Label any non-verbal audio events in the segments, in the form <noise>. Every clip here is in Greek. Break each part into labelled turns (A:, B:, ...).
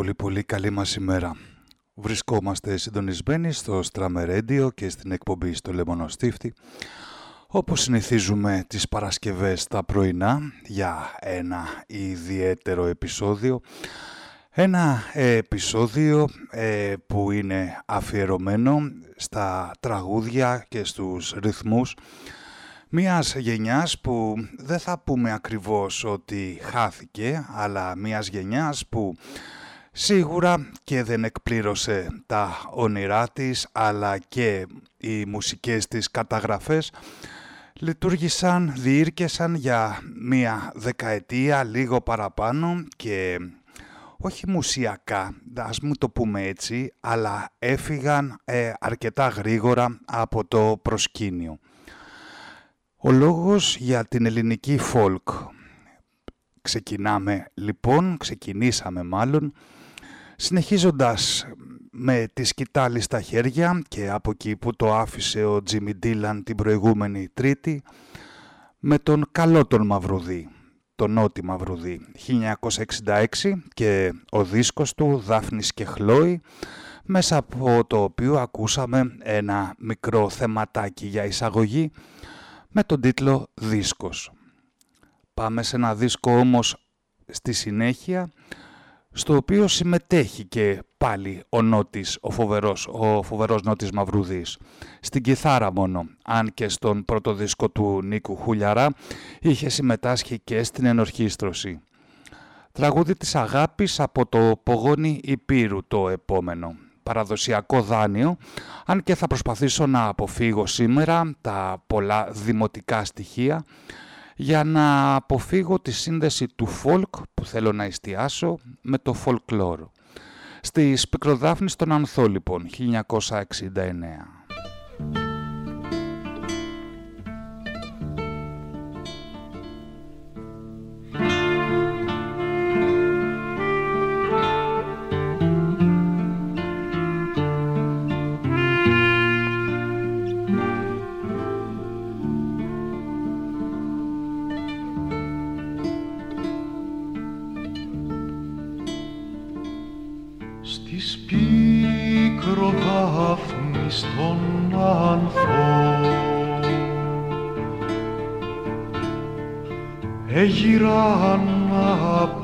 A: Πολύ πολύ καλή μας ημέρα. Βρισκόμαστε συντονισμένοι στο Στράμε και στην εκπομπή στο Λεμονοστίφτη όπως συνηθίζουμε τις Παρασκευές τα πρωινά για ένα ιδιαίτερο επεισόδιο ένα επεισόδιο ε, που είναι αφιερωμένο στα τραγούδια και στους ρυθμούς μιας γενιάς που δεν θα πούμε ακριβώς ότι χάθηκε αλλά μιας γενιάς που Σίγουρα και δεν εκπλήρωσε τα όνειρά της, αλλά και οι μουσικές της καταγραφές λειτουργήσαν, διήρκεσαν για μία δεκαετία, λίγο παραπάνω και όχι μουσιακά, ας μου το πούμε έτσι, αλλά έφυγαν ε, αρκετά γρήγορα από το προσκήνιο. Ο λόγος για την ελληνική folk. Ξεκινάμε λοιπόν, ξεκινήσαμε μάλλον, Συνεχίζοντας με τη σκητάλη στα χέρια και από εκεί που το άφησε ο Τζίμι Ντίλαν την προηγούμενη Τρίτη με τον καλό τον Μαυρουδί, τον Νότι Μαυρουδί, 1966 και ο δίσκος του Δάφνης και Χλόη μέσα από το οποίο ακούσαμε ένα μικρό θεματάκι για εισαγωγή με τον τίτλο «Δίσκος». Πάμε σε ένα δίσκο όμως στη συνέχεια στο οποίο συμμετέχει και πάλι ο Νότης, ο φοβερός, ο φοβερός Νότης Μαυρούδης. Στην κιθάρα μόνο, αν και στον πρώτο δίσκο του Νίκου Χουλιαρά είχε συμμετάσχει και στην ενορχίστρωση. Τραγούδι της αγάπης από το Πογόνι Υπήρου το επόμενο. Παραδοσιακό δάνειο, αν και θα προσπαθήσω να αποφύγω σήμερα τα πολλά δημοτικά στοιχεία για να αποφύγω τη σύνδεση του folk που θέλω να εστιάσω με το folklore. Στη Σπικροδάφνη στον Ανθό λοιπόν, 1969.
B: Έγιρα να αποκοιμηθώ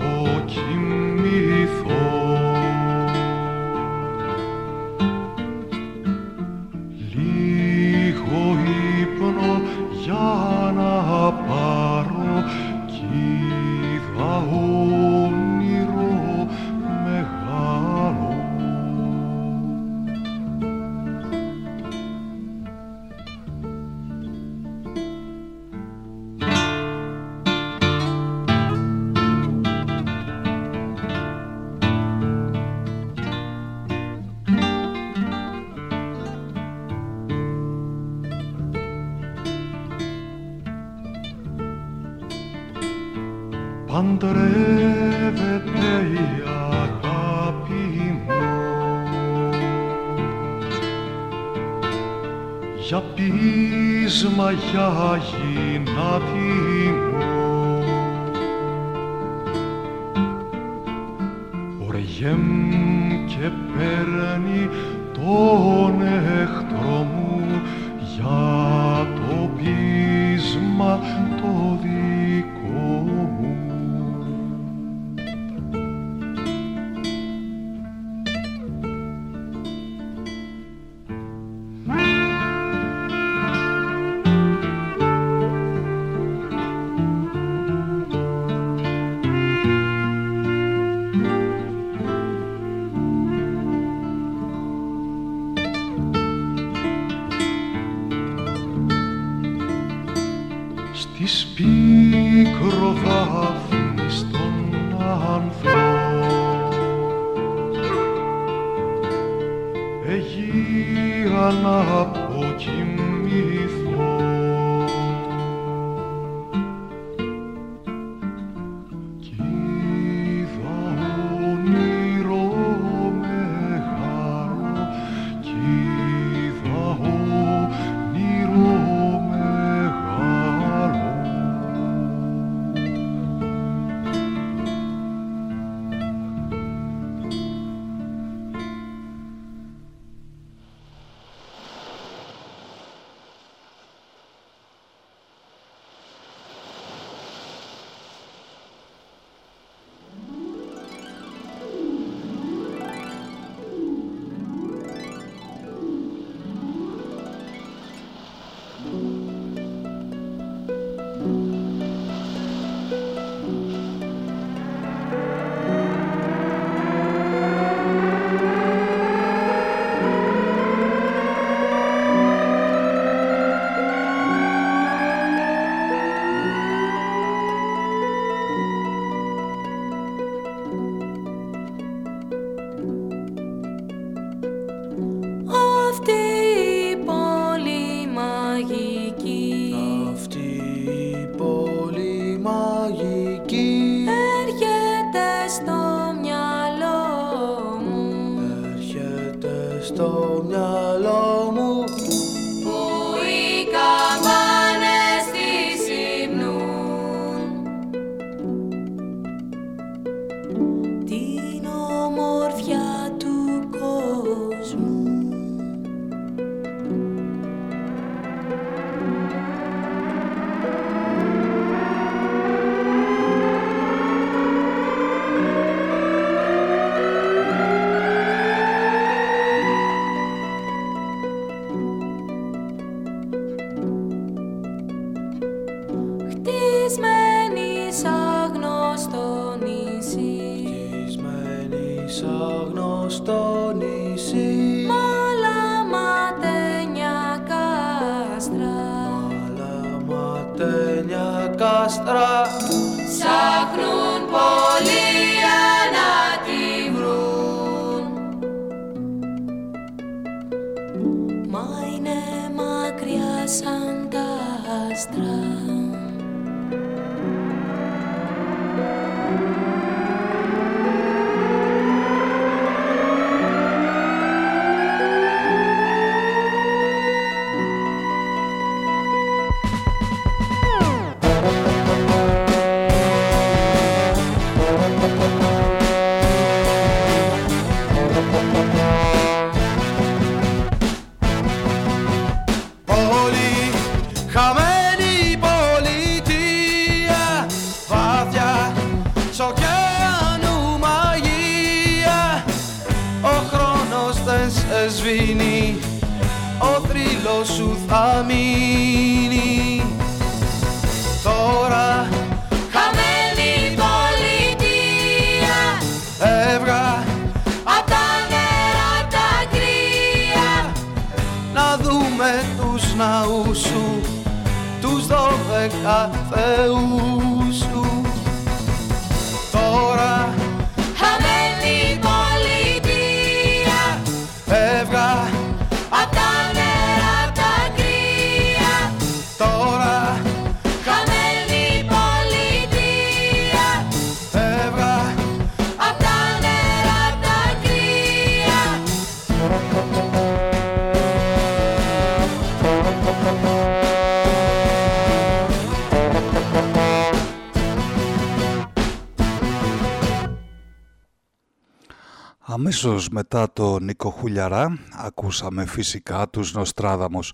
A: Αμέσως μετά το Νίκο Χουλιαρά ακούσαμε φυσικά τους Νοστράδαμος.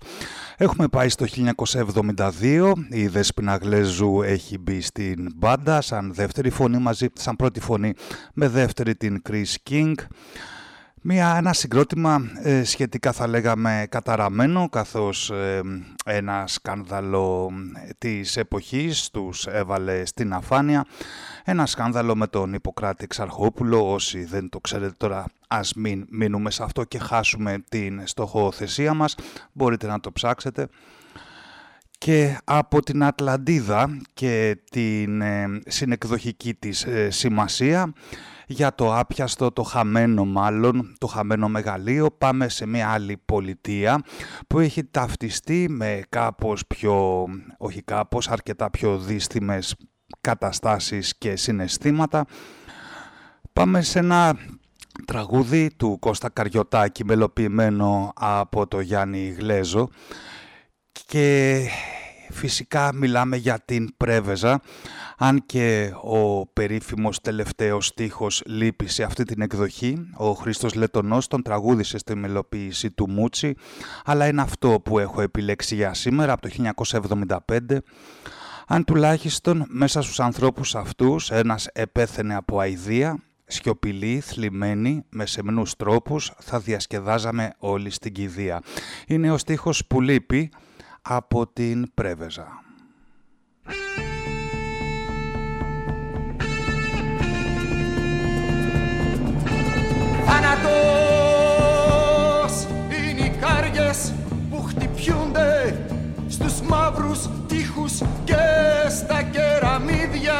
A: Έχουμε πάει στο 1972, η Δέσποινα Γλέζου έχει μπει στην μπάντα σαν δεύτερη φωνή μαζί, σαν πρώτη φωνή με δεύτερη την Chris King. Μια, ένα συγκρότημα ε, σχετικά θα λέγαμε καταραμένο καθώς ε, ένα σκάνδαλο της εποχής τους έβαλε στην αφάνεια. Ένα σκάνδαλο με τον Ιπποκράτη Ξαρχόπουλο, όσοι δεν το ξέρετε τώρα ας μην μείνουμε σε αυτό και χάσουμε την στοχοθεσία μας, μπορείτε να το ψάξετε. Και από την Ατλαντίδα και την ε, συνεκδοχική της ε, σημασία για το άπιαστο, το χαμένο μάλλον, το χαμένο μεγαλείο, πάμε σε μια άλλη πολιτεία που έχει ταυτιστεί με κάπως πιο, όχι κάπως, αρκετά πιο δύστιμες καταστάσεις και συναισθήματα. Πάμε σε ένα τραγούδι του Κώστα Καριωτάκη μελοποιημένο από το Γιάννη Γλέζο και φυσικά μιλάμε για την Πρέβεζα αν και ο περίφημος τελευταίος στίχος λείπει σε αυτή την εκδοχή, ο Χρήστος Λετωνός τον τραγούδισε στη μελοποίηση του Μούτσι, αλλά είναι αυτό που έχω επιλέξει για σήμερα από το 1975, αν τουλάχιστον μέσα στους ανθρώπους αυτούς ένας επέθαινε από αηδία, σιωπηλή, θλιμμένη, με σεμνούς τρόπους, θα διασκεδάζαμε όλοι στην κηδεία. Είναι ο στίχος που λείπει από την Πρέβεζα.
C: Θάνατος είναι οι κάριες που χτυπιούνται στους μαύρους τείχους και στα κεραμίδια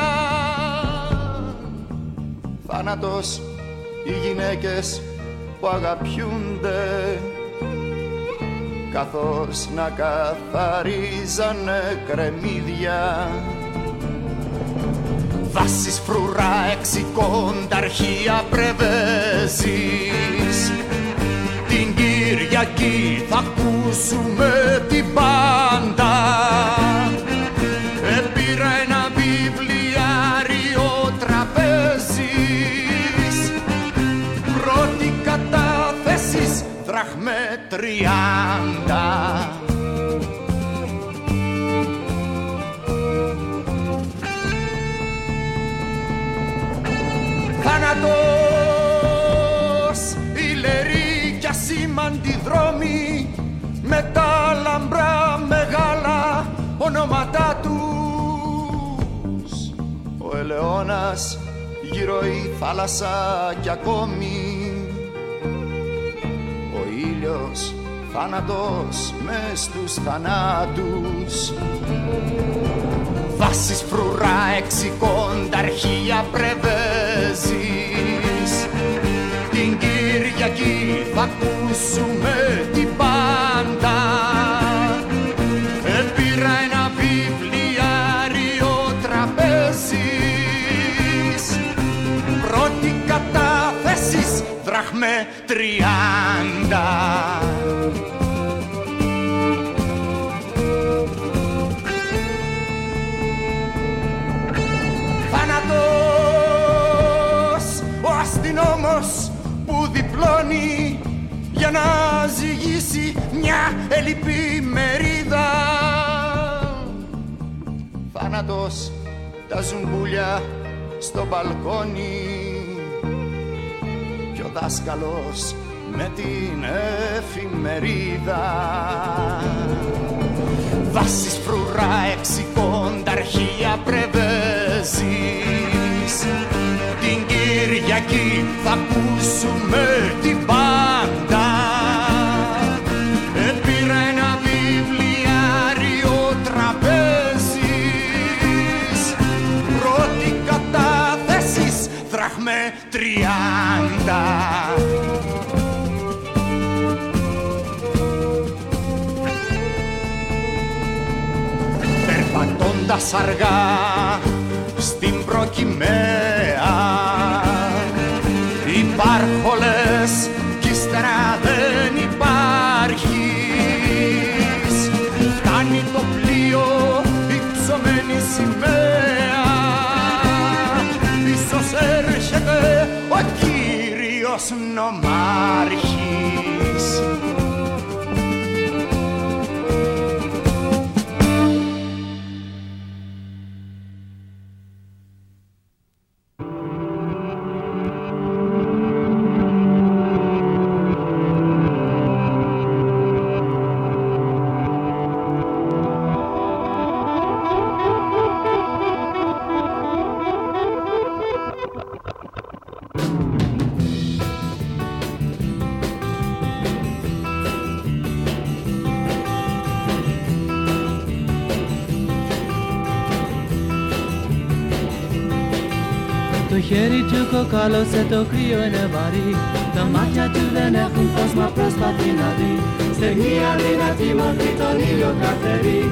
C: Θάνατος οι γυναίκες που αγαπιούνται καθώς να καθαρίζανε κρεμμύδια. Βάσεις φρουρά αρχεία πρεβέζεις. Την Κυριακή θα ακούσουμε την πάντα ονόματά τους. Ο ελαιώνας γύρω η θάλασσα κι ακόμη. Ο ήλιος θάνατος μες στους θανάτους. Βάσεις φρουρά αρχεία πρεβέζεις. Την Κυριακή θα ακούσουμε την πάντα δραχμέ τριάντα που διπλώνει για να ζυγίσει μια ελλειπή μερίδα. Θάνατος τα ζουμπούλια στο μπαλκόνι. και ο δάσκαλος με την εφημερίδα. Βάσεις φρουρά αρχεία πρεβέζεις. Την Κυριακή θα ακούσουμε την πάντα Περπατώντας αργά στην προκυμαία. Υπάρχολες κι ύστερα δεν υπάρχεις. Φτάνει το πλοίο υψωμένη σημαία. Ίσως έρχεται ο Κύριος
D: νέος νομάρχης
E: σε το κρύο είναι βαρύ. Τα μάτια του δεν έχουν φως μα προσπαθεί να δει. Στεγνή αδυνατή μορφή τον ήλιο καθερεί.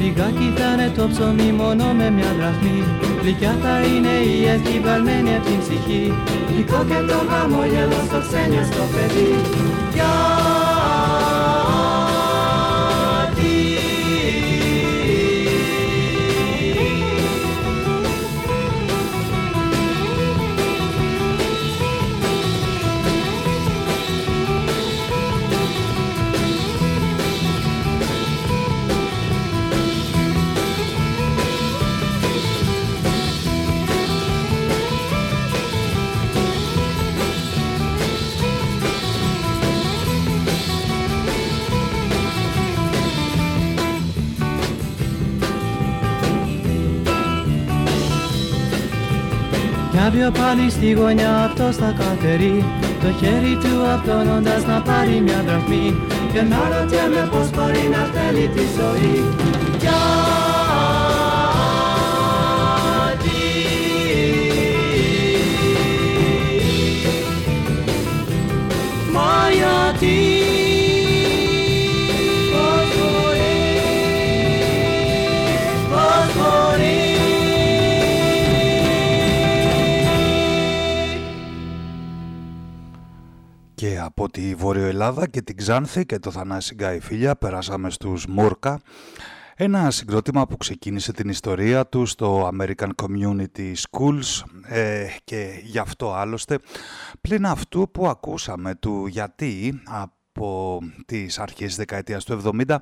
E: Λιγάκι θα είναι το ψωμί μόνο με μια δραχμή. Γλυκιά θα είναι η ευχή βαλμένη από την ψυχή Γλυκό και το χαμόγελο στο ξένιο στο παιδί Κάποιο πάλι στη γωνιά αυτό θα κατερεί Το χέρι του απλώνοντας να πάρει μια δραχμή Και να ρωτιέμαι πως μπορεί να θέλει τη ζωή. Μα γιατί
A: από τη Βόρειο Ελλάδα και την Ξάνθη και το Θανάση Γκάι. Περάσαμε στους Μούρκα ένα συγκρότημα που ξεκίνησε την ιστορία του στο American Community Schools ε, και γι' αυτό άλλωστε. Πλην αυτού που ακούσαμε του γιατί από τις αρχές δεκαετίας του 70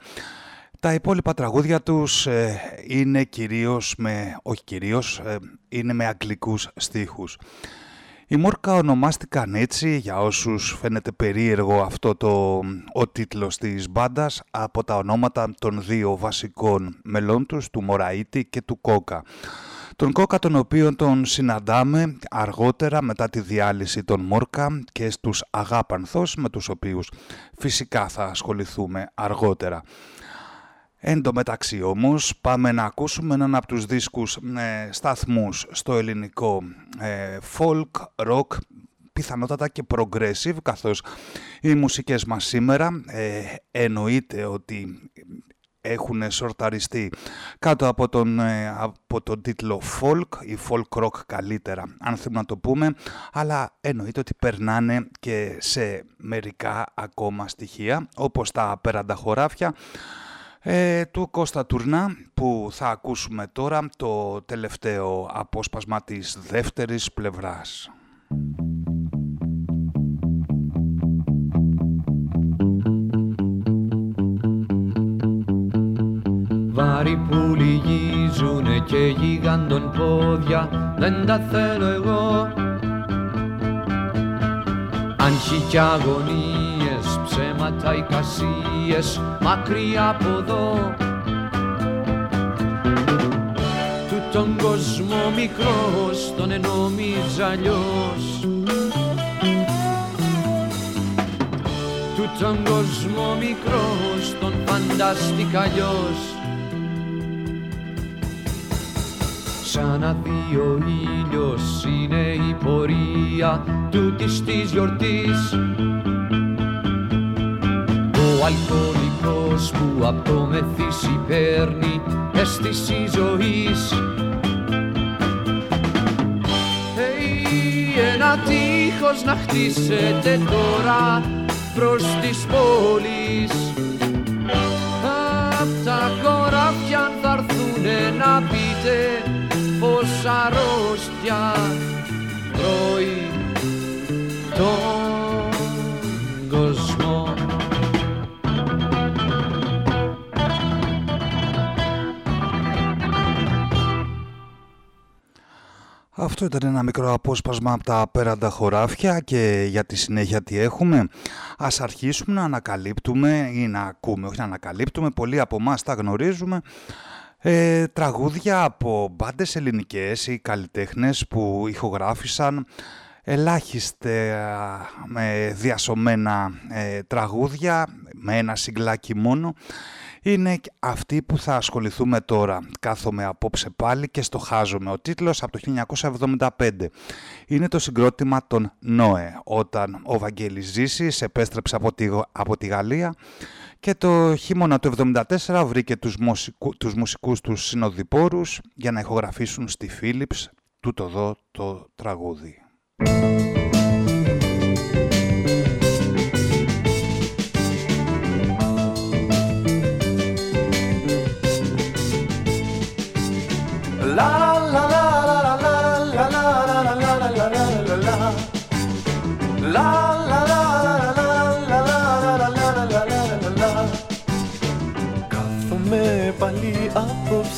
A: τα υπόλοιπα τραγούδια τους ε, είναι κυρίως με, όχι κυρίως, ε, είναι με αγγλικούς στίχους. Οι Μόρκα ονομάστηκαν έτσι, για όσους φαίνεται περίεργο αυτό το, ο τίτλος της μπάντας από τα ονόματα των δύο βασικών μελών τους, του Μωραΐτη και του Κόκα. Τον Κόκα τον οποίο τον συναντάμε αργότερα μετά τη διάλυση των Μόρκα και στους Αγάπανθος με τους οποίους φυσικά θα ασχοληθούμε αργότερα. Εν τω μεταξύ όμως πάμε να ακούσουμε έναν από τους δίσκους ε, σταθμούς στο ελληνικό ε, folk, rock, πιθανότατα και progressive καθώς οι μουσικές μας σήμερα ε, εννοείται ότι έχουν σορταριστεί κάτω από τον, ε, από τον τίτλο folk ή folk rock καλύτερα αν θέλουμε να το πούμε αλλά εννοείται ότι περνάνε και σε μερικά ακόμα στοιχεία όπως τα πέραντα χωράφια ε, του Κώστα Τουρνά που θα ακούσουμε τώρα το τελευταίο απόσπασμα της δεύτερης πλευράς.
F: Βάρη που λυγίζουνε και γίγαντον πόδια δεν τα θέλω εγώ Αν κι αγωνίες, ψέματα, εικασίες μακριά από εδώ. Του τον κόσμο μικρός τον ενόμιζα αλλιώς. Του τον κόσμο μικρός τον φαντάστηκα αλλιώς. Σαν να δει ο ήλιος είναι η πορεία τούτης της γιορτής. Ο αλκοολικός που απ' το μεθύσι παίρνει αίσθηση ζωής. Hey, ένα τείχος να χτίσετε τώρα προς τις πόλεις. Απ' τα χωράφια θα έρθουνε να πείτε πως αρρώστια τρώει
A: Αυτό ήταν ένα μικρό απόσπασμα από τα πέραντα χωράφια και για τη συνέχεια τι έχουμε. Ας αρχίσουμε να ανακαλύπτουμε ή να ακούμε, όχι να ανακαλύπτουμε, πολλοί από εμάς τα γνωρίζουμε. Ε, τραγούδια από μπάντες ελληνικές ή καλλιτέχνες που ηχογράφησαν ελάχιστε με διασωμένα ε, τραγούδια με ένα συγκλάκι μόνο είναι αυτοί που θα ασχοληθούμε τώρα. Κάθομαι απόψε πάλι και στο χάζομαι. Ο τίτλος από το 1975 είναι το συγκρότημα των Νόε, όταν ο Βαγγέλης Ζήσης επέστρεψε από τη, από τη Γαλλία και το χειμώνα του 1974 βρήκε τους, μουσικού, τους μουσικούς τους συνοδοιπόρους για να ηχογραφήσουν στη Philips τούτο εδώ το τραγούδι.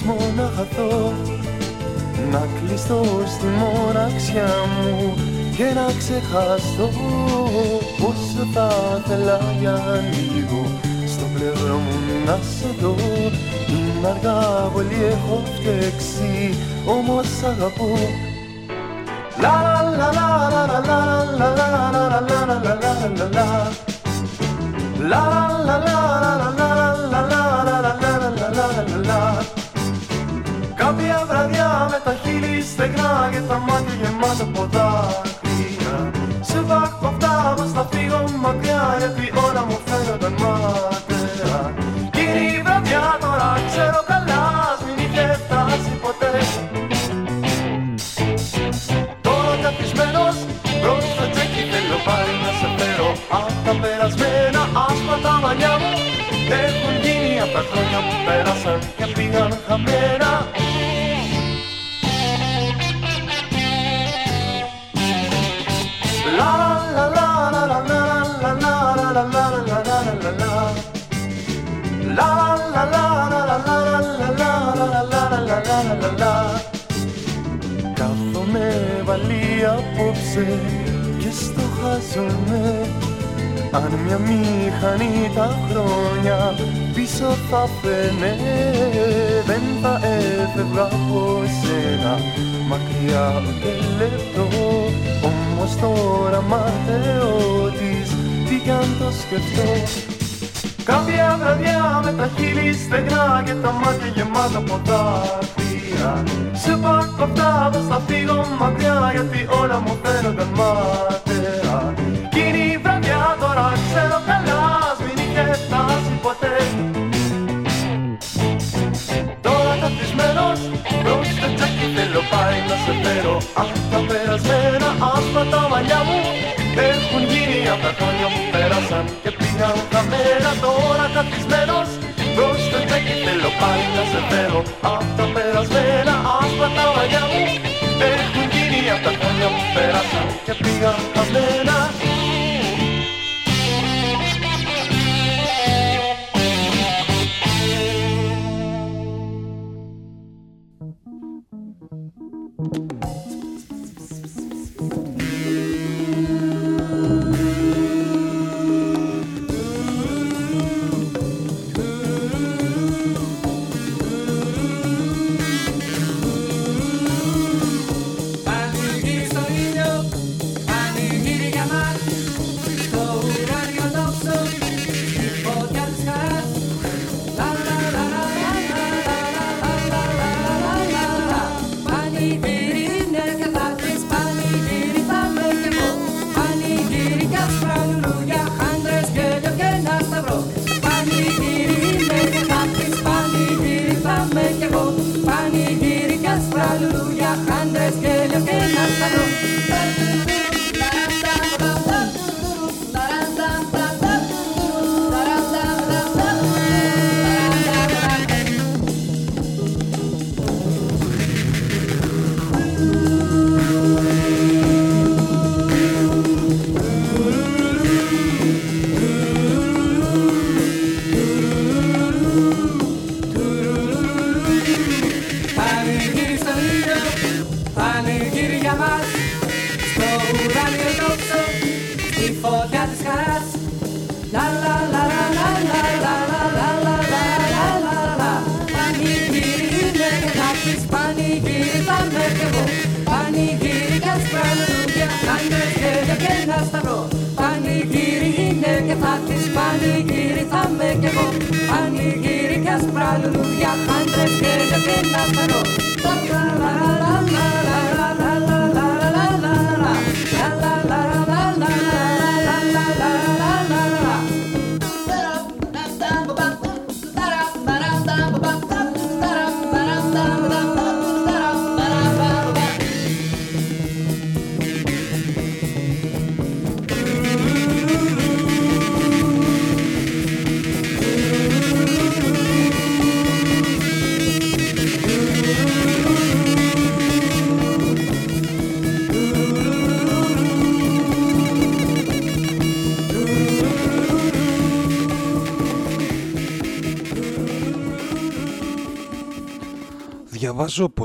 G: απ' το κόσμο να χαθώ Να κλειστώ στη μοναξιά μου και να ξεχάσω πόσο θα ήθελα για λίγο στο πλευρό μου να σε δω Είναι αργά πολύ έχω φταίξει όμως αγαπώ La la la la la la la la la la la la la la la la La la la la la la la la la la στεγνά και τα μάτια γεμάτα από δάκρυα Σε βάκω αυτά μας θα φύγω μακριά γιατί όλα μου φαίνονταν μάταια. Κι είναι η βραδιά τώρα ξέρω καλά ας μην είχε φτάσει ποτέ. Τώρα καθισμένος μπρος στο τσέκι θέλω πάλι να σε φέρω. Απ' τα περασμένα άσπρα τα μαλλιά μου έχουν γίνει απ' τα χρόνια που πέρασαν και πήγαν χαμένα Κάθομαι βαλή απόψε και στο χάζομαι. Αν μια μηχανή τα χρόνια πίσω θα φαίνε Δεν θα έφευγα από σένα. Μακριά ούτε λεπτό Όμως τώρα μαθαίνω της τι κι αν το σκεφτώ. Κάποια βραδιά με τα χείλη στεγνά και τα μάτια γεμάτα από δάκρυα Σε πάρκο αυτά πως θα φύγω μακριά γιατί όλα μου φαίνονταν μάταια. Κι είναι η βραδιά τώρα ξέρω καλά ας μην είχε φτάσει ποτέ. Τώρα καθισμένος μπρος στο τσάκι θέλω πάλι να σε φέρω. Απ' τα περασμένα άσπρα τα μαλλιά μου. Έχουν γίνει απ' τα χρόνια που πέρασαν και πήγαν χαμένα Τώρα καθισμένος πάλι να σε φέρω. Απ' τα περασμένα άσπρα τα μαλλιά μου. Έχουν γίνει απ' τα χρόνια που πέρασαν και πήγαν χαμένα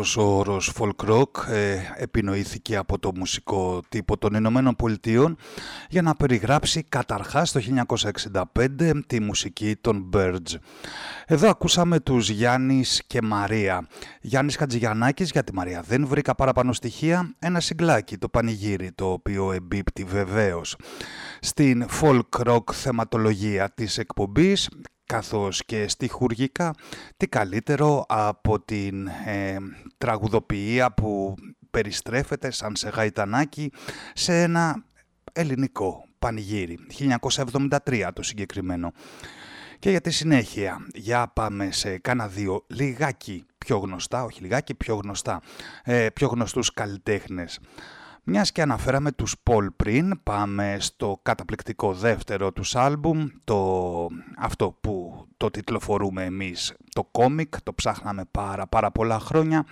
A: Διαβάζω πως ο όρος folk rock ε, επινοήθηκε από το μουσικό τύπο των Ηνωμένων Πολιτείων για να περιγράψει καταρχάς το 1965 τη μουσική των Birds. Εδώ ακούσαμε τους Γιάννης και Μαρία. Γιάννης Χατζηγιαννάκης για τη Μαρία δεν βρήκα παραπάνω στοιχεία, ένα συγκλάκι το πανηγύρι το οποίο εμπίπτει βεβαίως στην folk rock θεματολογία της εκπομπής καθώς και στιχουργικά τι καλύτερο από την ε, τραγουδοποιία που περιστρέφεται σαν σε γαϊτανάκι σε ένα ελληνικό πανηγύρι. 1973 το συγκεκριμένο. Και για τη συνέχεια, για πάμε σε κάνα δύο λιγάκι πιο γνωστά, όχι λιγάκι πιο γνωστά, ε, πιο γνωστούς καλλιτέχνες. Μιας και αναφέραμε τους Paul πριν, πάμε στο καταπληκτικό δεύτερο τους άλμπουμ, το, αυτό που το τιτλοφορούμε εμείς, το κόμικ, το ψάχναμε πάρα πάρα πολλά χρόνια.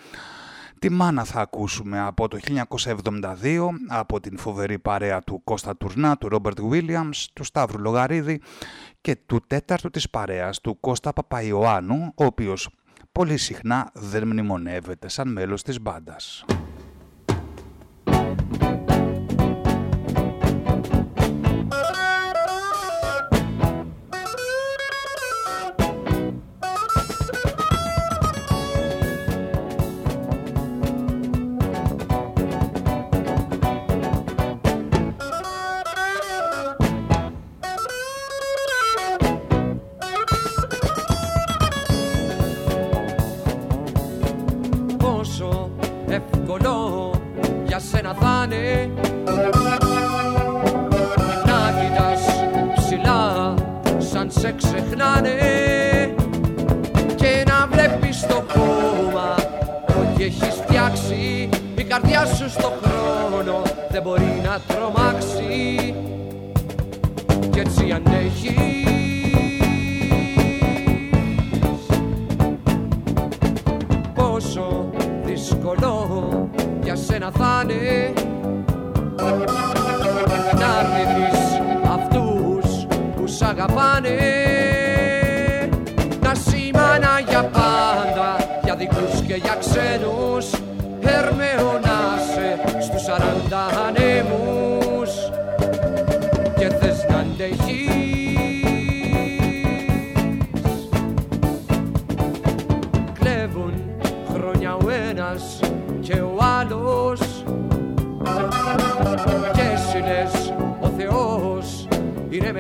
A: Τη μάνα θα ακούσουμε από το 1972, από την φοβερή παρέα του Κώστα Τουρνά, του Ρόμπερτ Βίλιαμς, του Σταύρου Λογαρίδη και του τέταρτου της παρέας του Κώστα Παπαϊωάννου, ο οποίος πολύ συχνά δεν μνημονεύεται σαν μέλος της μπάντας.
H: μένα θα Να κοιτάς ψηλά σαν σε ξεχνάνε. Και να βλέπεις το
F: χώμα ότι έχεις φτιάξει. Η καρδιά σου στο χρόνο δεν μπορεί
H: να
F: τρομάξει. Και έτσι αντέχει να θα'ναι Να μην αυτούς που σ' αγαπάνε.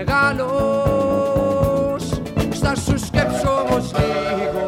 F: μεγάλος. Στα σου σκέψω όμως λίγο.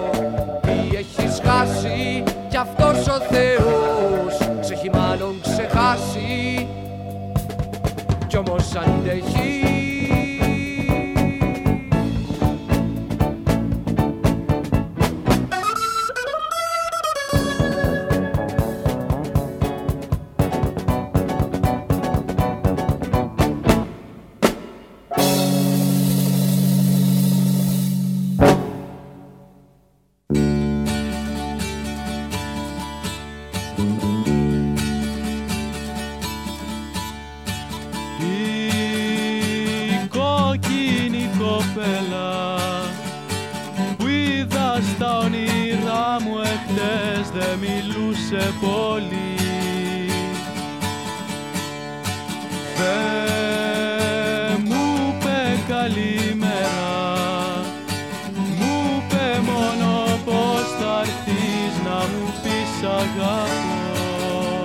H: Μου πεις αγαπώ.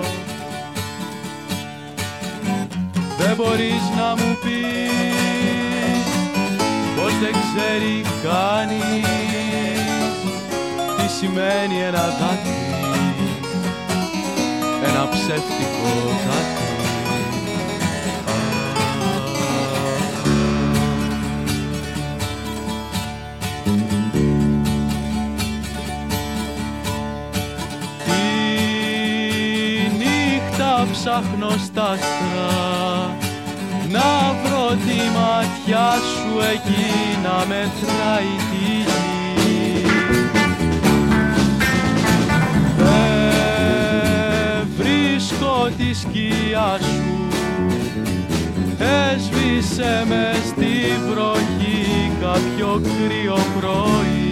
H: Δεν μπορείς να μου πεις πως δεν ξέρει κανείς τι σημαίνει ένα δάκρυ ένα ψεύτικο δάκρυ ψάχνω στα άστρα να βρω τη ματιά σου εκεί να μετράει τη γη. Δεν βρίσκω τη σκιά σου. Έσβησε με στη βροχή κάποιο κρύο πρωί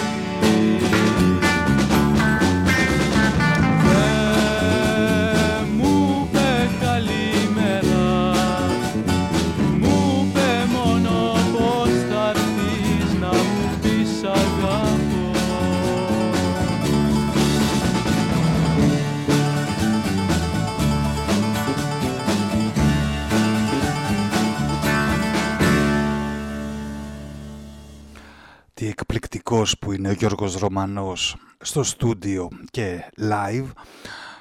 A: είναι ο Γιώργος Ρωμανός στο στούντιο και live.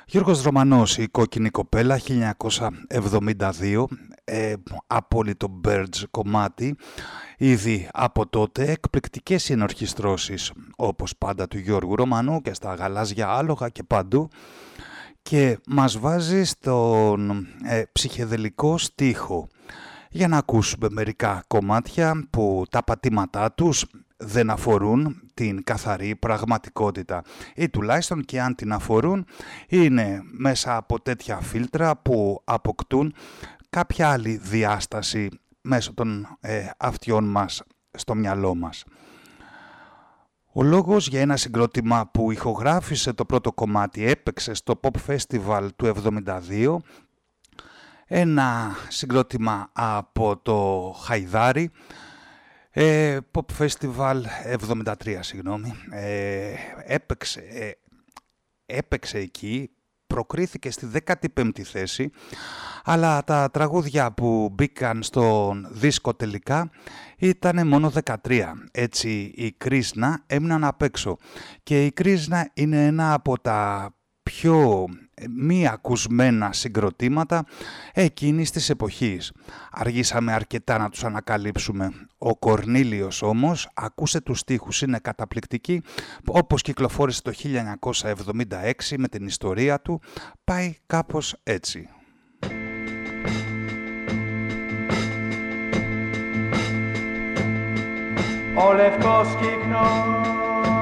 A: Γιώργος Ρωμανός, η κόκκινη κοπέλα, 1972, ε, απόλυτο Birds κομμάτι. Ήδη από τότε εκπληκτικές συνορχιστρώσεις, όπως πάντα του Γιώργου Ρωμανού και στα γαλάζια άλογα και παντού. Και μας βάζει στον ε, ψυχεδελικό στίχο για να ακούσουμε μερικά κομμάτια που τα πατήματά τους δεν αφορούν την καθαρή πραγματικότητα ή τουλάχιστον και αν την αφορούν είναι μέσα από τέτοια φίλτρα που αποκτούν κάποια άλλη διάσταση μέσω των ε, αυτιών μας στο μυαλό μας. Ο λόγος για ένα συγκρότημα που ηχογράφησε το πρώτο κομμάτι έπαιξε στο Pop Festival του 1972 ένα συγκρότημα από το Χαϊδάρι ε, Pop Festival 73, συγγνώμη. Ε, έπαιξε, ε, έπαιξε εκεί, προκρίθηκε στη 15η θέση, αλλά τα τραγούδια που μπήκαν στον δίσκο τελικά ήταν μόνο 13. Έτσι η Κρίσνα έμειναν απ' έξω. Και η Κρίσνα είναι ένα από τα πιο μη ακουσμένα συγκροτήματα εκείνης της εποχής. Αργήσαμε αρκετά να τους ανακαλύψουμε. Ο Κορνίλιος όμως, ακούσε τους στίχους, είναι καταπληκτική, όπως κυκλοφόρησε το 1976 με την ιστορία του, πάει κάπως έτσι.
I: Ο λευκός κύκνος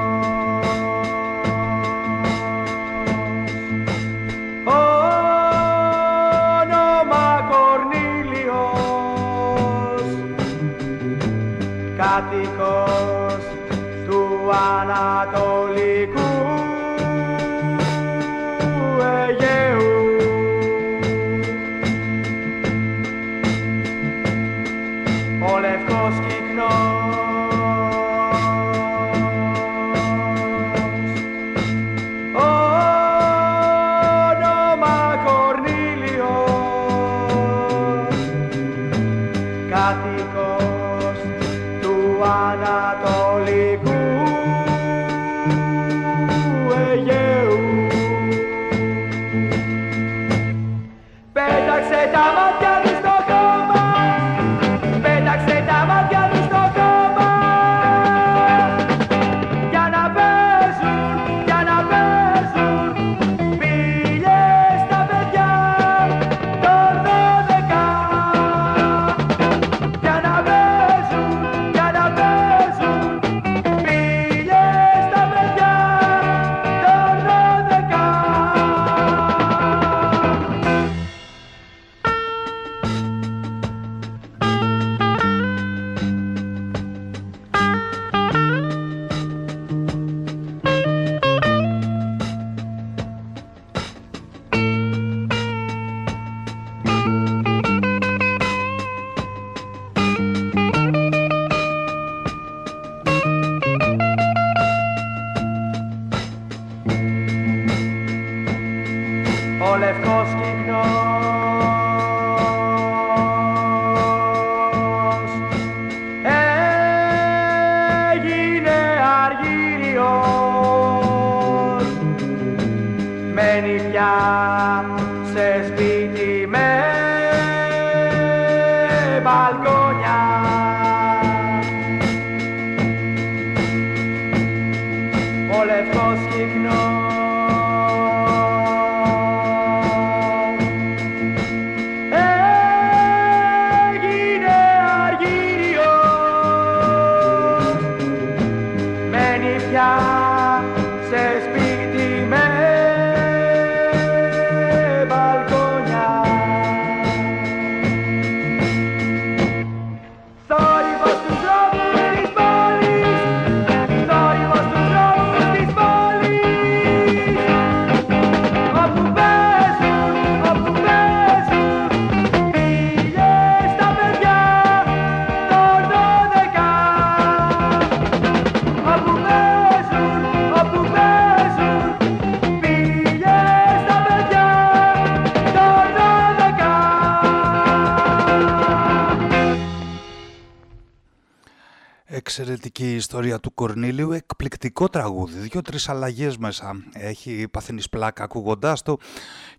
A: εξαιρετική ιστορία του Κορνίλιου, εκπληκτικό τραγούδι, δύο-τρεις αλλαγές μέσα. Έχει παθηνής πλάκα ακούγοντάς το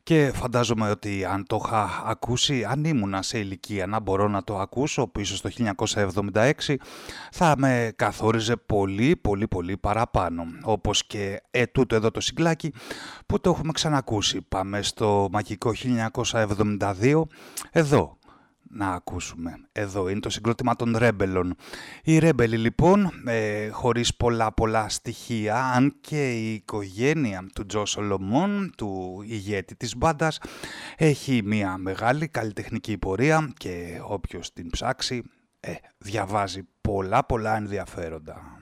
A: και φαντάζομαι ότι αν το είχα ακούσει, αν ήμουνα σε ηλικία να μπορώ να το ακούσω πίσω στο 1976, θα με καθόριζε πολύ πολύ πολύ παραπάνω. Όπως και ε, τούτο εδώ το συγκλάκι που το έχουμε ξανακούσει. Πάμε στο μαγικό 1972, εδώ να ακούσουμε. Εδώ είναι το συγκρότημα των Ρέμπελων. Οι Ρέμπελοι λοιπόν, ε, χωρίς πολλά πολλά στοιχεία, αν και η οικογένεια του Τζο Σολομών, του ηγέτη της μπάντας, έχει μια μεγάλη καλλιτεχνική πορεία και όποιος την ψάξει, ε, διαβάζει πολλά πολλά ενδιαφέροντα.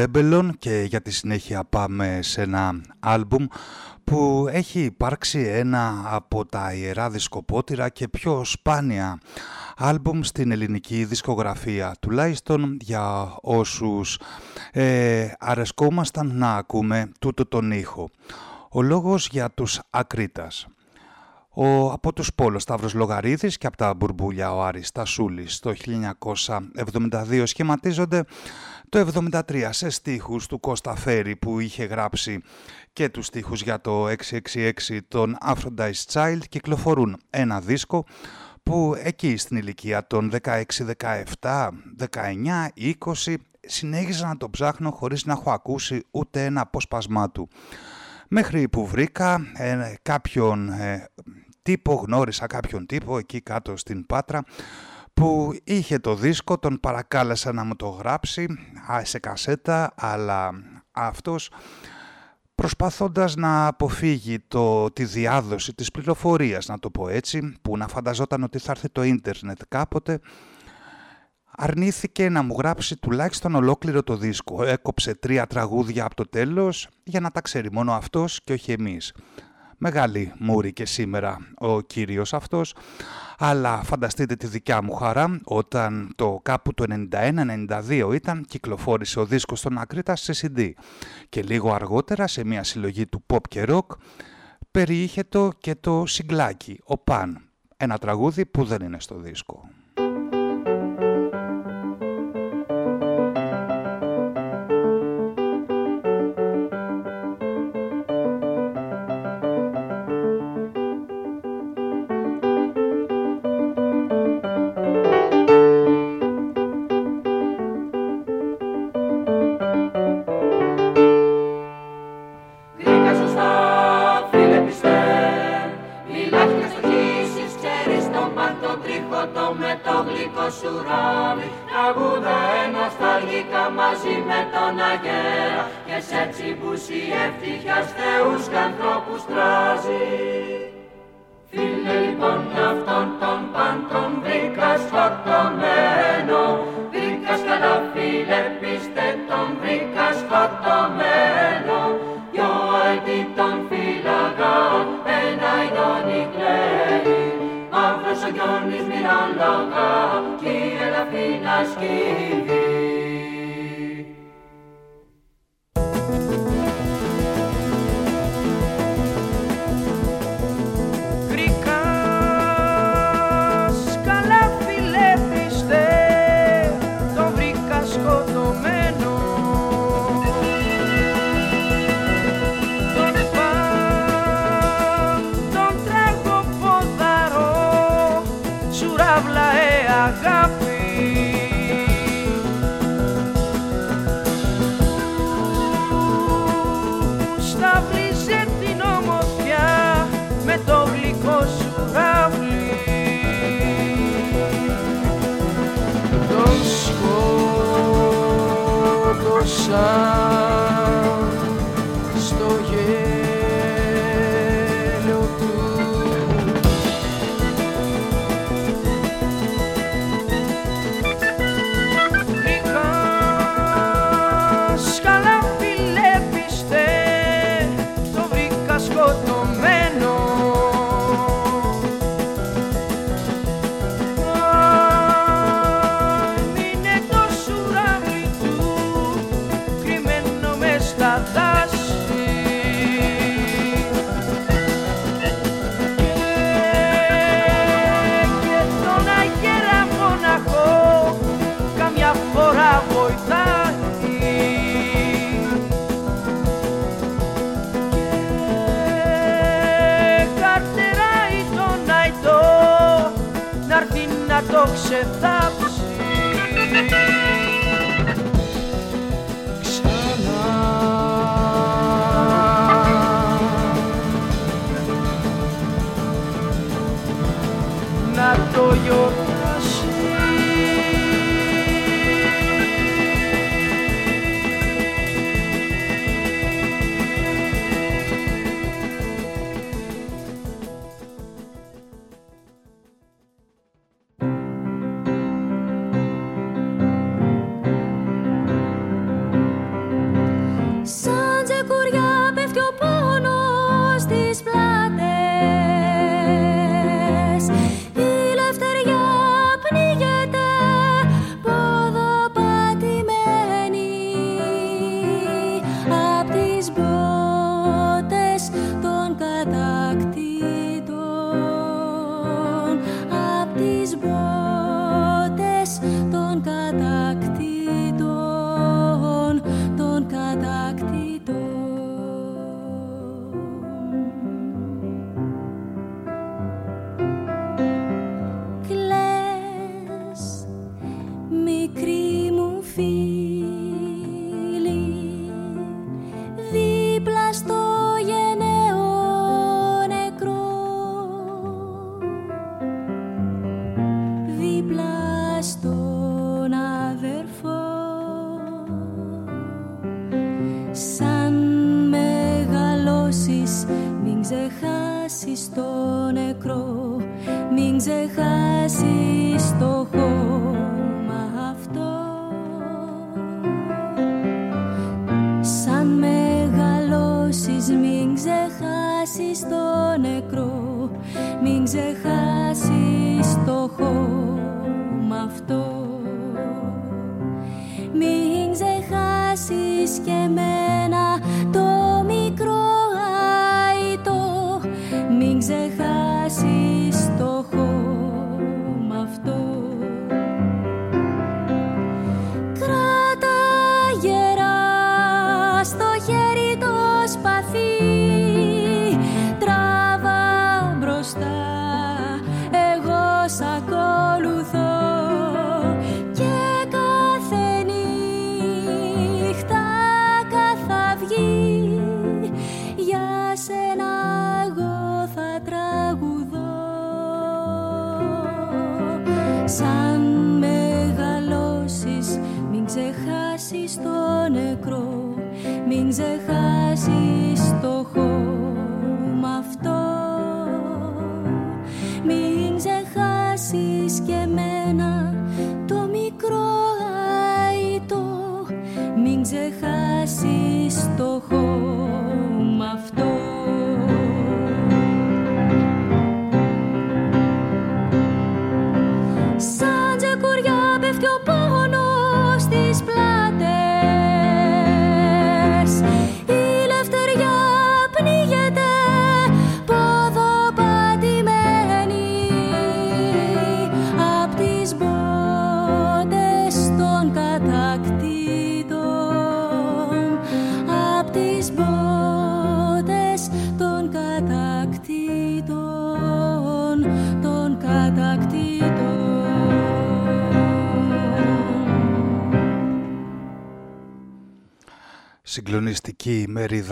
A: Των Ρέμπελων και για τη συνέχεια πάμε σε ένα άλμπουμ που έχει υπάρξει ένα από τα ιερά δισκοπότηρα και πιο σπάνια άλμπουμ στην ελληνική δισκογραφία τουλάχιστον για όσους ε, αρεσκόμασταν να ακούμε τούτο τον ήχο. Ο λόγος για τους Ακρίτας. Ο, από τους Πόλος Σταύρος Λογαρίδης και από τα Μπουρμπούλια ο Άρης Τασούλης το 1972 σχηματίζονται το 1973 σε στίχους του Κώστα Φέρη που είχε γράψει και τους στίχους για το 666 των Aphrodite Child κυκλοφορούν ένα δίσκο που εκεί στην ηλικία των 16, 17, 19, 20 συνέχιζα να το ψάχνω χωρίς να έχω ακούσει ούτε ένα απόσπασμά του. Μέχρι που βρήκα ε, κάποιον ε, τύπο, γνώρισα κάποιον τύπο εκεί κάτω στην Πάτρα που είχε το δίσκο, τον παρακάλεσα να μου το γράψει σε κασέτα, αλλά αυτός προσπαθώντας να αποφύγει το, τη διάδοση της πληροφορίας, να το πω έτσι, που να φανταζόταν ότι θα έρθει το ίντερνετ κάποτε, αρνήθηκε να μου γράψει τουλάχιστον ολόκληρο το δίσκο. Έκοψε τρία τραγούδια από το τέλος για να τα ξέρει μόνο αυτός και όχι εμείς. Μεγάλη μούρη και σήμερα ο κύριος αυτός, αλλά φανταστείτε τη δικιά μου χαρά όταν το κάπου το 91-92 ήταν κυκλοφόρησε ο δίσκος στον Ακρίτα σε CD και λίγο αργότερα σε μια συλλογή του pop και rock περιείχε το και το συγκλάκι, ο Παν, ένα τραγούδι που δεν είναι στο δίσκο.
J: teus cantores. I adore you.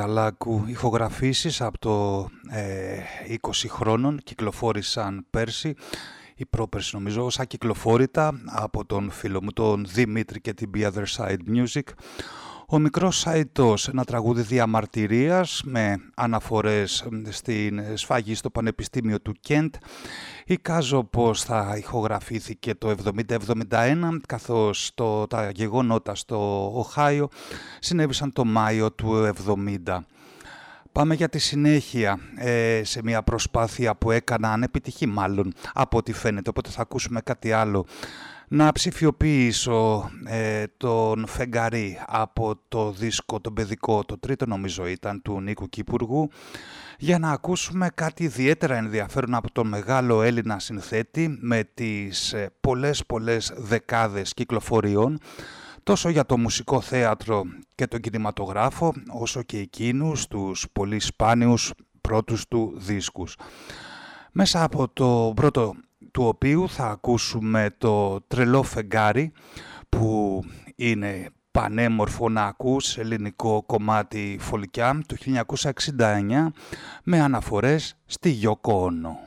J: Μερίδα λάκου ηχογραφήσεις από το 20 ε, χρόνων κυκλοφόρησαν πέρσι. Ή πρόπερση νομίζω όσα κυκλοφόρητα από τον φίλο μου τον Δημήτρη και την The Other Side Music ο μικρός Σαϊτός, ένα τραγούδι διαμαρτυρίας με αναφορές στην σφάγη στο Πανεπιστήμιο του Κέντ Εικάζω πως θα ηχογραφήθηκε το 70-71 καθώς το, τα γεγονότα στο Οχάιο συνέβησαν το Μάιο του 70. Πάμε για τη συνέχεια ε, σε μια προσπάθεια που έκανα ανεπιτυχή μάλλον από ό,τι φαίνεται, οπότε θα ακούσουμε κάτι άλλο. Να ψηφιοποιήσω ε, τον Φεγγαρή από το δίσκο τον παιδικό, το τρίτο νομίζω ήταν του Νίκου Κυπουργού για να ακούσουμε κάτι ιδιαίτερα ενδιαφέρον από τον μεγάλο Έλληνα συνθέτη με τις ε, πολλές πολλές δεκάδες κυκλοφοριών τόσο για το μουσικό θέατρο και τον κινηματογράφο όσο και εκείνους τους πολύ σπάνιους πρώτους του δίσκους. Μέσα από το πρώτο του οποίου θα ακούσουμε το «Τρελό φεγγάρι» που είναι πανέμορφο να ακούς ελληνικό κομμάτι φολικιά του 1969 με αναφορές στη Γιώκο Όνο.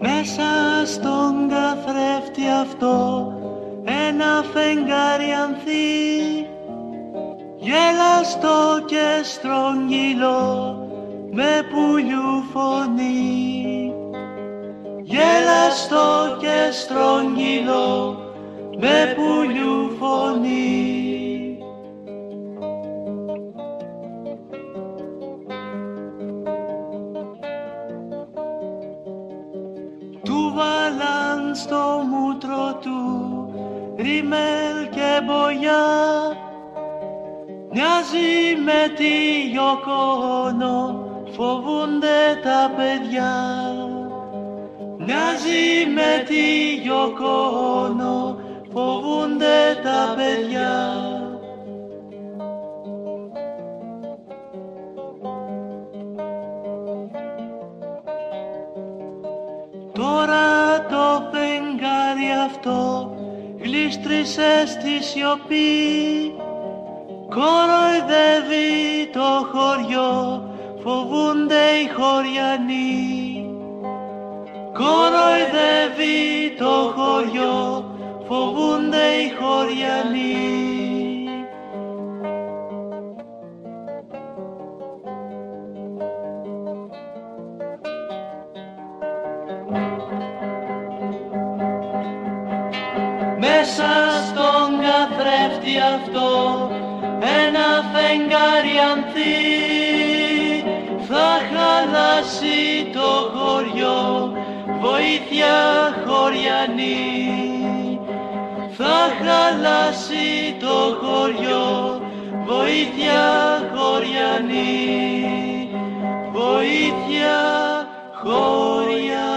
K: Μέσα στον καθρέφτη αυτό ένα φεγγάρι ανθεί γέλαστο και στρογγυλό με πουλιού φωνή γέλαστο ζεστό και στρογγυλό με πουλιού φωνή. Του βάλαν στο μούτρο του ρίμελ και μπογιά Μοιάζει με τη Γιοκόνο, φοβούνται τα παιδιά. Μοιάζει με τη Γιοκόνο, φοβούνται τα παιδιά. Τώρα το φεγγάρι αυτό γλίστρισε στη σιωπή Κοροϊδεύει το χωριό, φοβούνται οι χωριανοί. Κοροϊδεύει το χωριό, φοβούνται οι χωριανοί. Μέσα στον καθρέφτη αυτό ένα φεγγάρι ανθεί θα χαλάσει το χωριό. Βοήθεια χωριανή θα χαλάσει το χωριό. Βοήθεια χωριανή βοήθεια χωριανή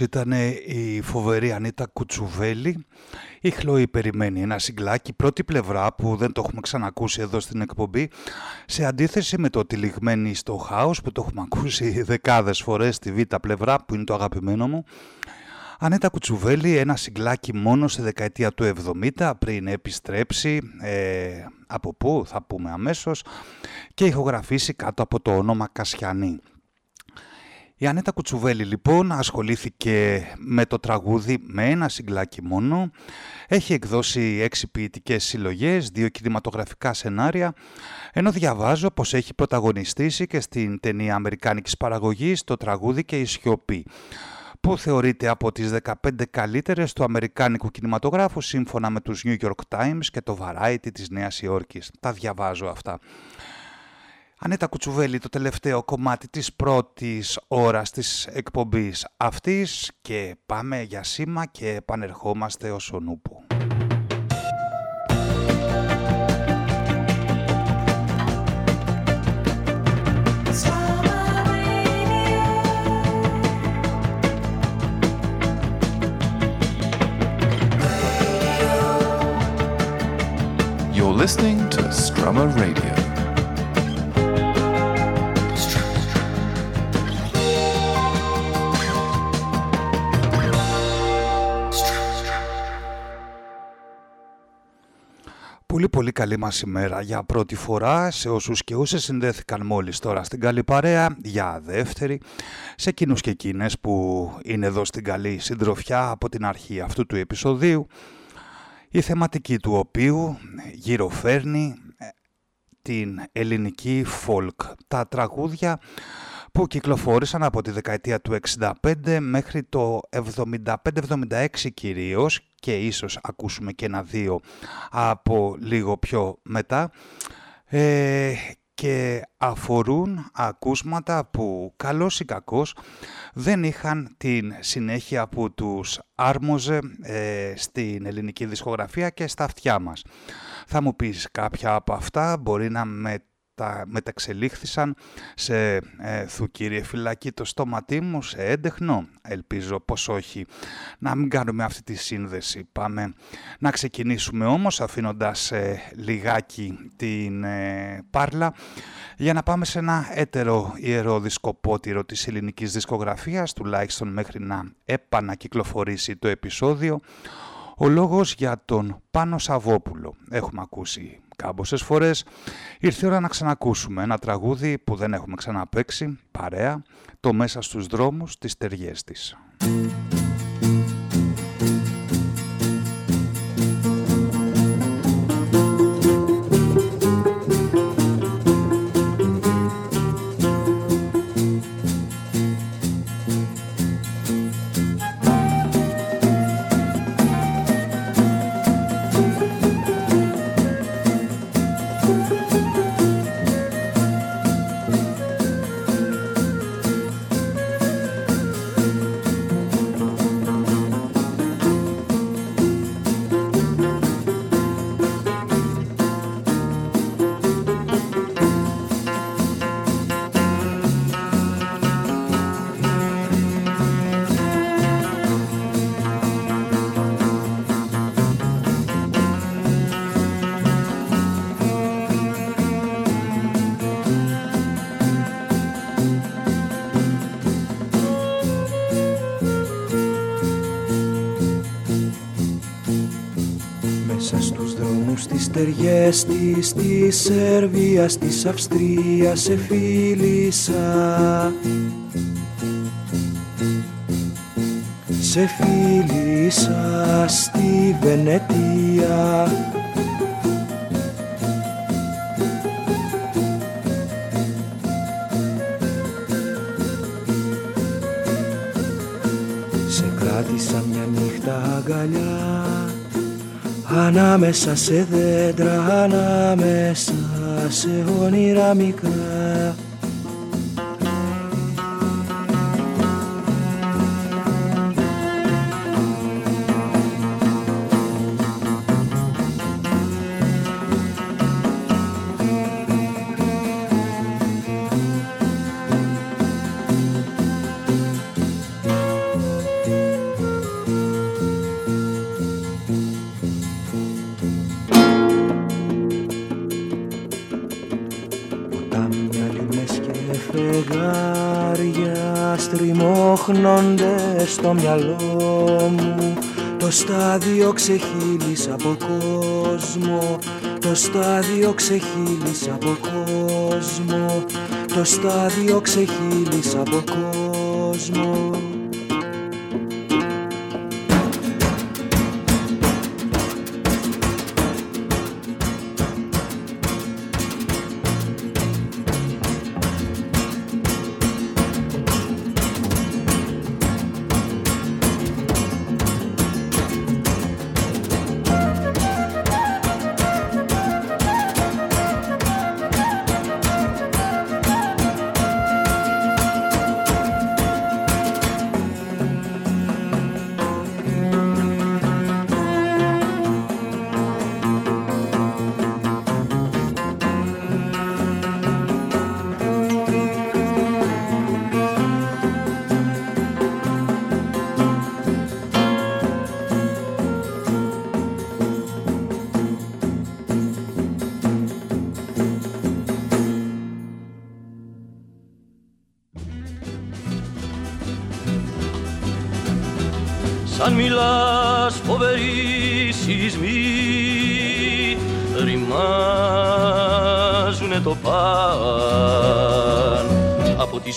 A: ήταν η φοβερή Ανίτα Κουτσουβέλη. Η Χλώη περιμένει ένα συγκλάκι, πρώτη πλευρά που δεν το έχουμε ξανακούσει εδώ στην εκπομπή, σε αντίθεση με το τυλιγμένη στο χάος που το έχουμε ακούσει δεκάδες φορές στη β' πλευρά που είναι το αγαπημένο μου. Ανέτα Κουτσουβέλη, ένα συγκλάκι μόνο στη δεκαετία του 70 πριν επιστρέψει, ε, από πού θα πούμε αμέσως, και ηχογραφήσει κάτω από το όνομα Κασιανή. Η Ανέτα Κουτσουβέλη λοιπόν ασχολήθηκε με το τραγούδι με ένα συγκλάκι μόνο. Έχει εκδώσει έξι ποιητικές συλλογές, δύο κινηματογραφικά σενάρια, ενώ διαβάζω πως έχει πρωταγωνιστήσει και στην ταινία αμερικάνικης παραγωγής το τραγούδι και η σιωπή που θεωρείται από τις 15 καλύτερες του αμερικάνικου κινηματογράφου σύμφωνα με τους New York Times και το Variety της Νέας Υόρκης. Τα διαβάζω αυτά. Ανέτα Κουτσουβέλη, το τελευταίο κομμάτι της πρώτης ώρας της εκπομπής αυτής και πάμε για σήμα και επανερχόμαστε ως ο νούπο.
G: You're listening to Strummer Radio.
A: Πολύ πολύ καλή μας ημέρα. Για πρώτη φορά σε όσους και όσες συνδέθηκαν μόλις τώρα στην καλή παρέα για δεύτερη σε εκείνους και εκείνες που είναι εδώ στην καλή συντροφιά από την αρχή αυτού του επεισοδίου η θεματική του οποίου γύρω φέρνει ε, την ελληνική folk, τα τραγούδια που κυκλοφόρησαν από τη δεκαετία του 65 μέχρι το 75-76 κυρίως και ίσως ακούσουμε και ένα-δύο από λίγο πιο μετά ε, και αφορούν ακούσματα που καλός ή κακός δεν είχαν την συνέχεια που τους άρμοζε ε, στην ελληνική δισκογραφία και στα αυτιά μας. Θα μου πεις κάποια από αυτά μπορεί να με τα μεταξελίχθησαν σε ε, θουκύριε φυλακή το στόματί μου, σε έντεχνο. Ελπίζω πως όχι. Να μην κάνουμε αυτή τη σύνδεση. Πάμε να ξεκινήσουμε όμως αφήνοντας ε, λιγάκι την ε, πάρλα για να πάμε σε ένα έτερο ιερό δισκοπότηρο της ελληνικής δισκογραφίας, τουλάχιστον μέχρι να επανακυκλοφορήσει το επεισόδιο. Ο λόγος για τον Πάνο Σαββόπουλο. Έχουμε ακούσει κάμποσες φορές. Ήρθε η ώρα να ξανακούσουμε ένα τραγούδι που δεν έχουμε ξαναπέξει, παρέα, το «Μέσα στους δρόμους της ταιριές της».
L: Στεριές της, της Σερβίας, της Αυστρίας σε φίλησα Σε φίλησα στη Βενετία Ανάμεσα σε δέντρα, ανάμεσα σε όνειρα μικρά στριμώχνονται στο μυαλό μου. Το στάδιο ξεχύλισε από κόσμο. Το στάδιο ξεχύλισε από κόσμο. Το στάδιο ξεχύλισε από κόσμο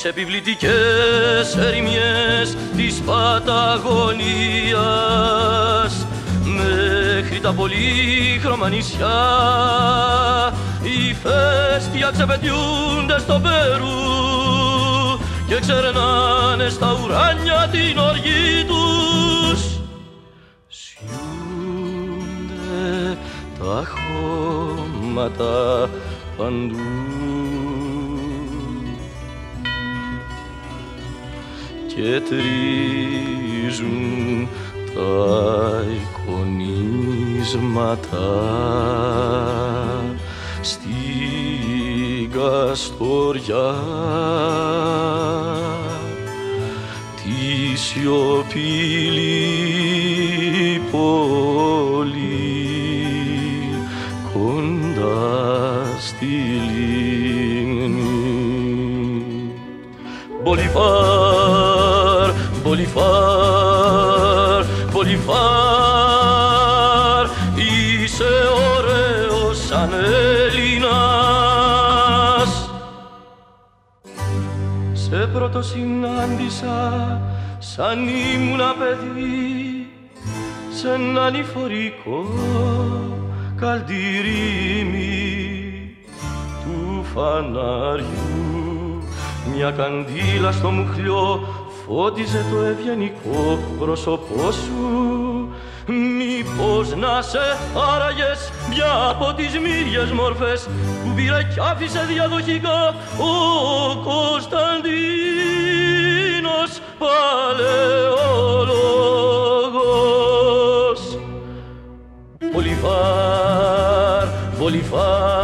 M: επιβλητικές ερημιές της Παταγωνίας. Μέχρι τα πολύχρωμα νησιά οι φέστια ξεπετιούνται στο Περού και ξερνάνε στα ουράνια την οργή τους. Σιούνται τα χώματα παντού τρίζουν τα εικονίσματα. Στην Καστοριά τη σιωπηλή Πολυφάρ, Πολυφάρ, είσαι ωραίος σαν Έλληνας. Σε πρώτο συνάντησα σαν ήμουνα παιδί σε ένα νηφορικό καλτηρίμι του φαναριού μια καντήλα στο μουχλιό φώτιζε το ευγενικό πρόσωπό σου. Μήπως να σε άραγες μια από τις μύριες μορφές που πήρε κι άφησε διαδοχικά ο Κωνσταντίνος Παλαιόλογος. Πολυφάρ, Πολυφάρ,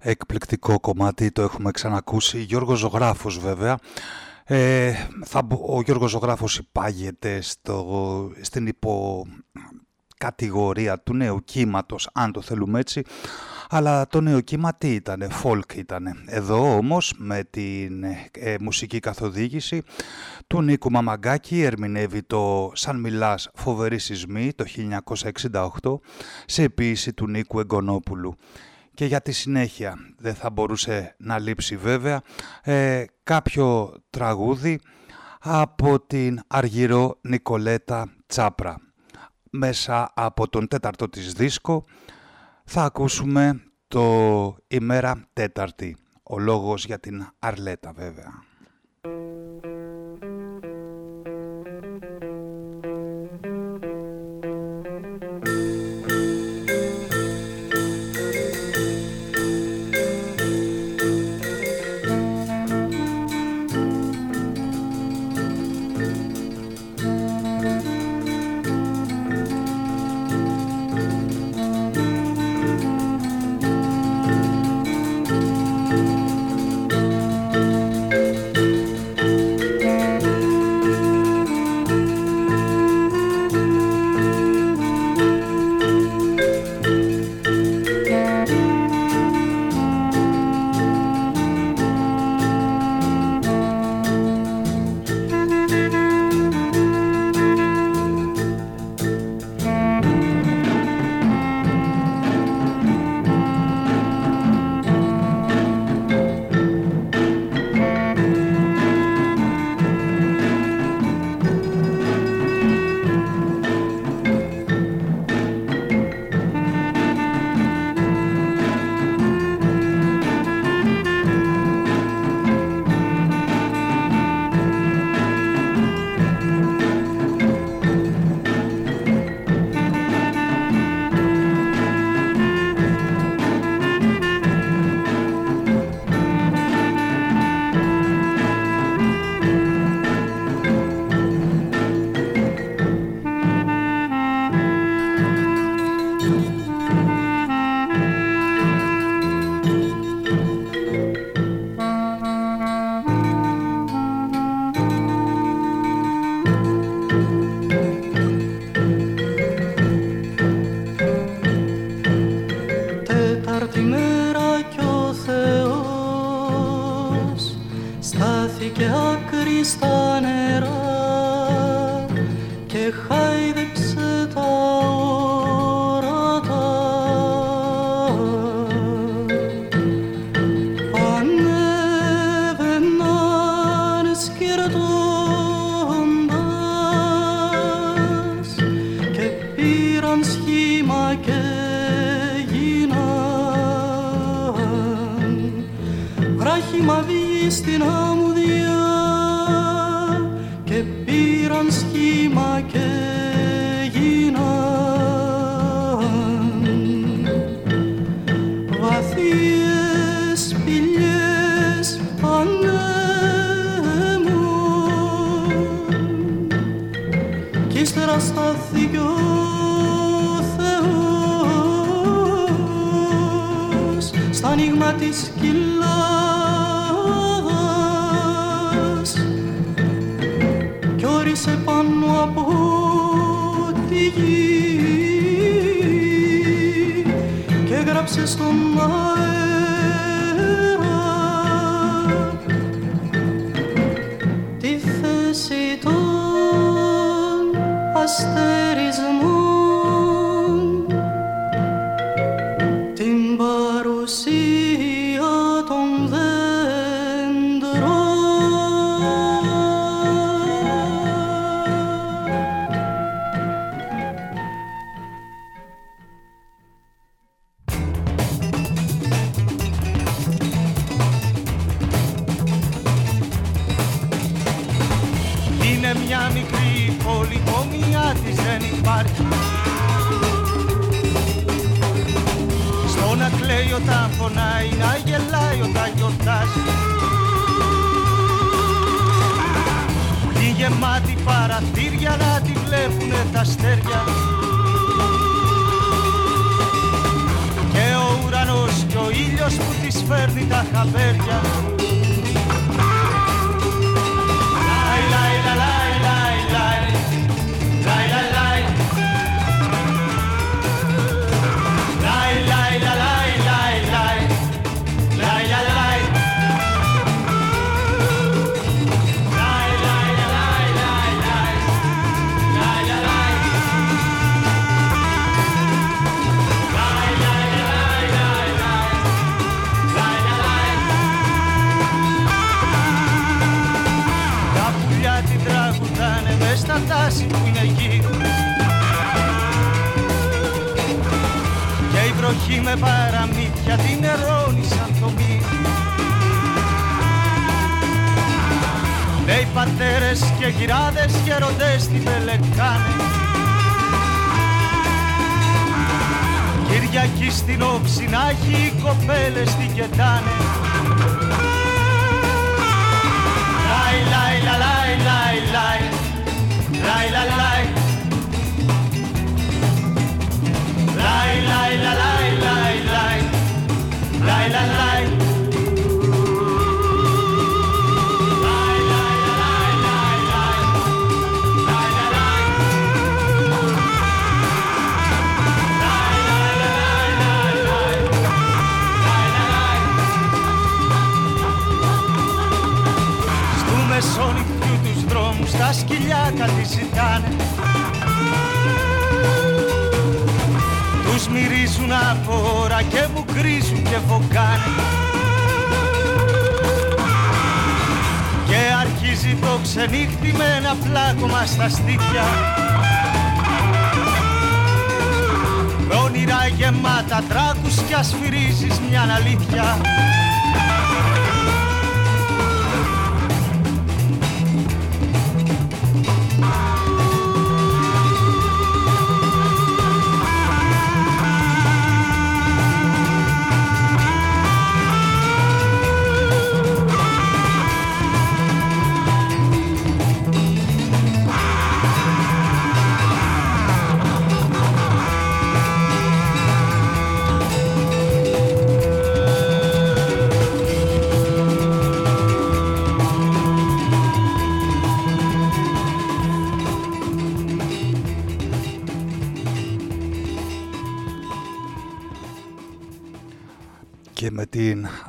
A: Εκπληκτικό κομμάτι, το έχουμε ξανακούσει. Γιώργος Ζωγράφος βέβαια. Ε, θα, ο Γιώργος Ζωγράφος υπάγεται στο, στην υποκατηγορία του νέου κύματος, αν το θέλουμε έτσι, αλλά το νέο κύμα τι ήτανε, folk ήτανε. Εδώ όμως με την ε, μουσική καθοδήγηση του Νίκου Μαμαγκάκη ερμηνεύει το «Σαν μιλάς φοβερή σεισμή» το 1968 σε επίση του Νίκου Εγκονόπουλου. Και για τη συνέχεια δεν θα μπορούσε να λείψει βέβαια ε, κάποιο τραγούδι από την Αργυρό Νικολέτα Τσάπρα. Μέσα από τον τέταρτο της δίσκο θα ακούσουμε το ημέρα τέταρτη. Ο λόγος για την Αρλέτα βέβαια.
N: σε πάνω από τη γη και γράψε στον αέρα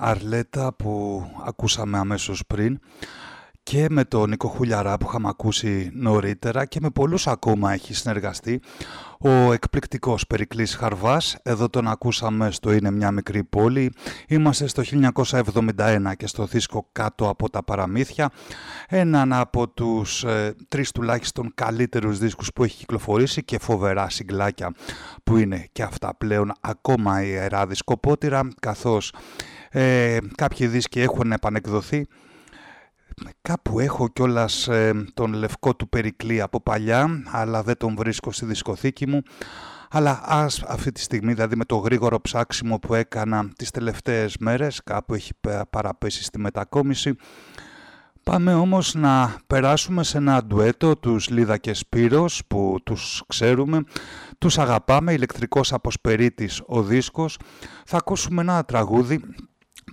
N: Αρλέτα που ακούσαμε αμέσως πριν
A: και με τον Νίκο Χουλιαρά που είχαμε ακούσει νωρίτερα και με πολλούς ακόμα έχει συνεργαστεί ο εκπληκτικός Περικλής Χαρβάς, εδώ τον ακούσαμε στο «Είναι μια μικρή πόλη». Είμαστε στο 1971 και στο δίσκο «Κάτω από τα παραμύθια», έναν από τους ε, τρεις τουλάχιστον καλύτερους δίσκους που έχει κυκλοφορήσει και φοβερά συγκλάκια που είναι και αυτά πλέον ακόμα ιερά δισκοπότηρα, καθώς ε, κάποιοι δίσκοι έχουν επανεκδοθεί Κάπου έχω κιόλας ε, τον λευκό του Περικλή από παλιά, αλλά δεν τον βρίσκω στη δισκοθήκη μου. Αλλά ας αυτή τη στιγμή, δηλαδή με το γρήγορο ψάξιμο που έκανα τις τελευταίες μέρες, κάπου έχει παραπέσει στη μετακόμιση, Πάμε όμως να περάσουμε σε ένα ντουέτο τους Λίδα και Σπύρος που τους ξέρουμε, τους αγαπάμε, ηλεκτρικός αποσπερίτης ο δίσκος. Θα ακούσουμε ένα τραγούδι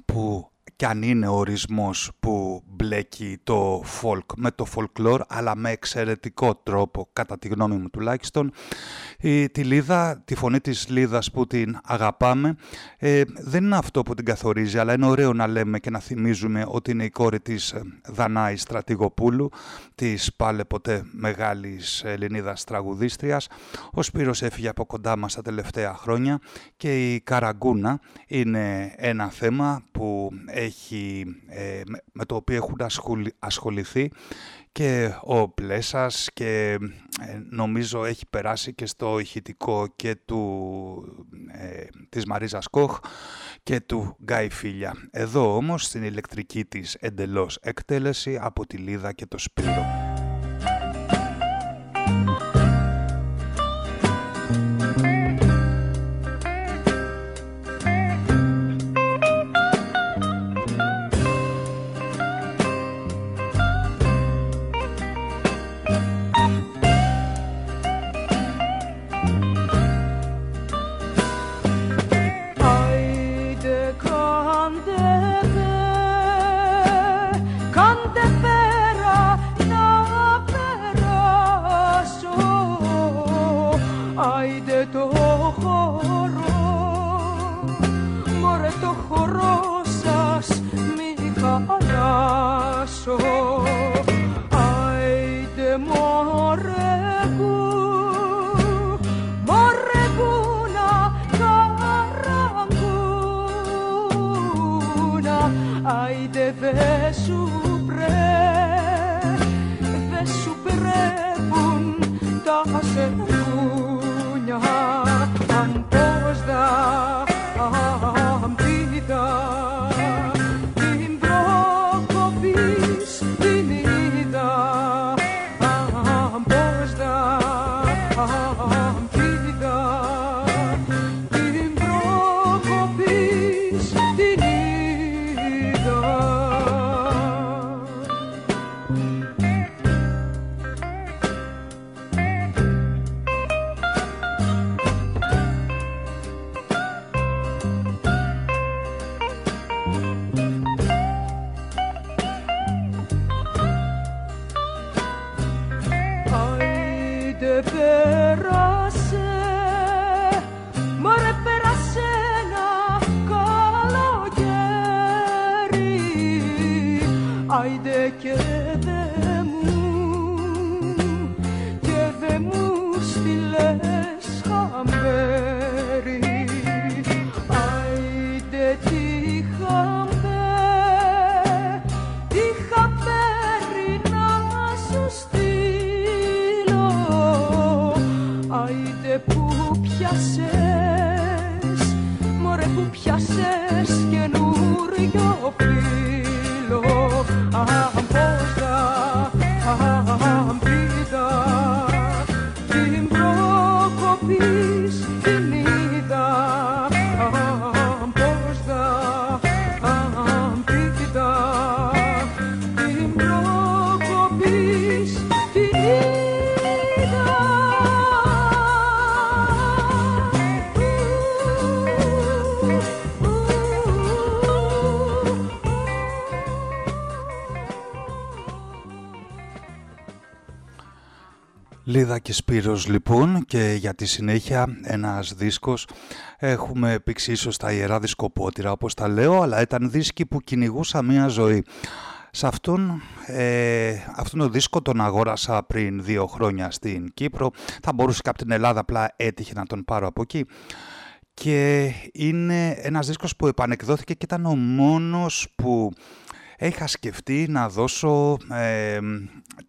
A: που και αν είναι ο ορισμός που μπλέκει το folk με το folklore, αλλά με εξαιρετικό τρόπο, κατά τη γνώμη μου τουλάχιστον. Η, τη Λίδα, τη φωνή της Λίδας που την αγαπάμε, ε, δεν είναι αυτό που την καθορίζει, αλλά είναι ωραίο να λέμε και να θυμίζουμε ότι είναι η κόρη της ε, Δανάη Στρατηγοπούλου, της πάλε ποτέ μεγάλης Ελληνίδας τραγουδίστριας. Ο Σπύρος έφυγε από κοντά μας τα τελευταία χρόνια και η Καραγκούνα είναι ένα θέμα που έχει, ε, με το οποίο έχουν ασχοληθεί και ο Πλέσας και ε, νομίζω έχει περάσει και στο ηχητικό και του, ε, της Μαρίζας Κοχ και του Γκάι Φίλια. Εδώ όμως στην ηλεκτρική της εντελώς εκτέλεση από τη Λίδα και το Σπύρο. Σπύρος λοιπόν και για τη συνέχεια ένας δίσκος έχουμε πήξει ίσως τα ιερά δισκοπότηρα όπως τα λέω αλλά ήταν δίσκοι που κυνηγούσα μία ζωή. Σε αυτόν, ε, αυτόν το δίσκο τον αγόρασα πριν δύο χρόνια στην Κύπρο. Θα μπορούσε από την Ελλάδα, απλά έτυχε να τον πάρω από εκεί. Και είναι ένας δίσκος που επανεκδόθηκε και ήταν ο μόνος που είχα σκεφτεί να δώσω ε,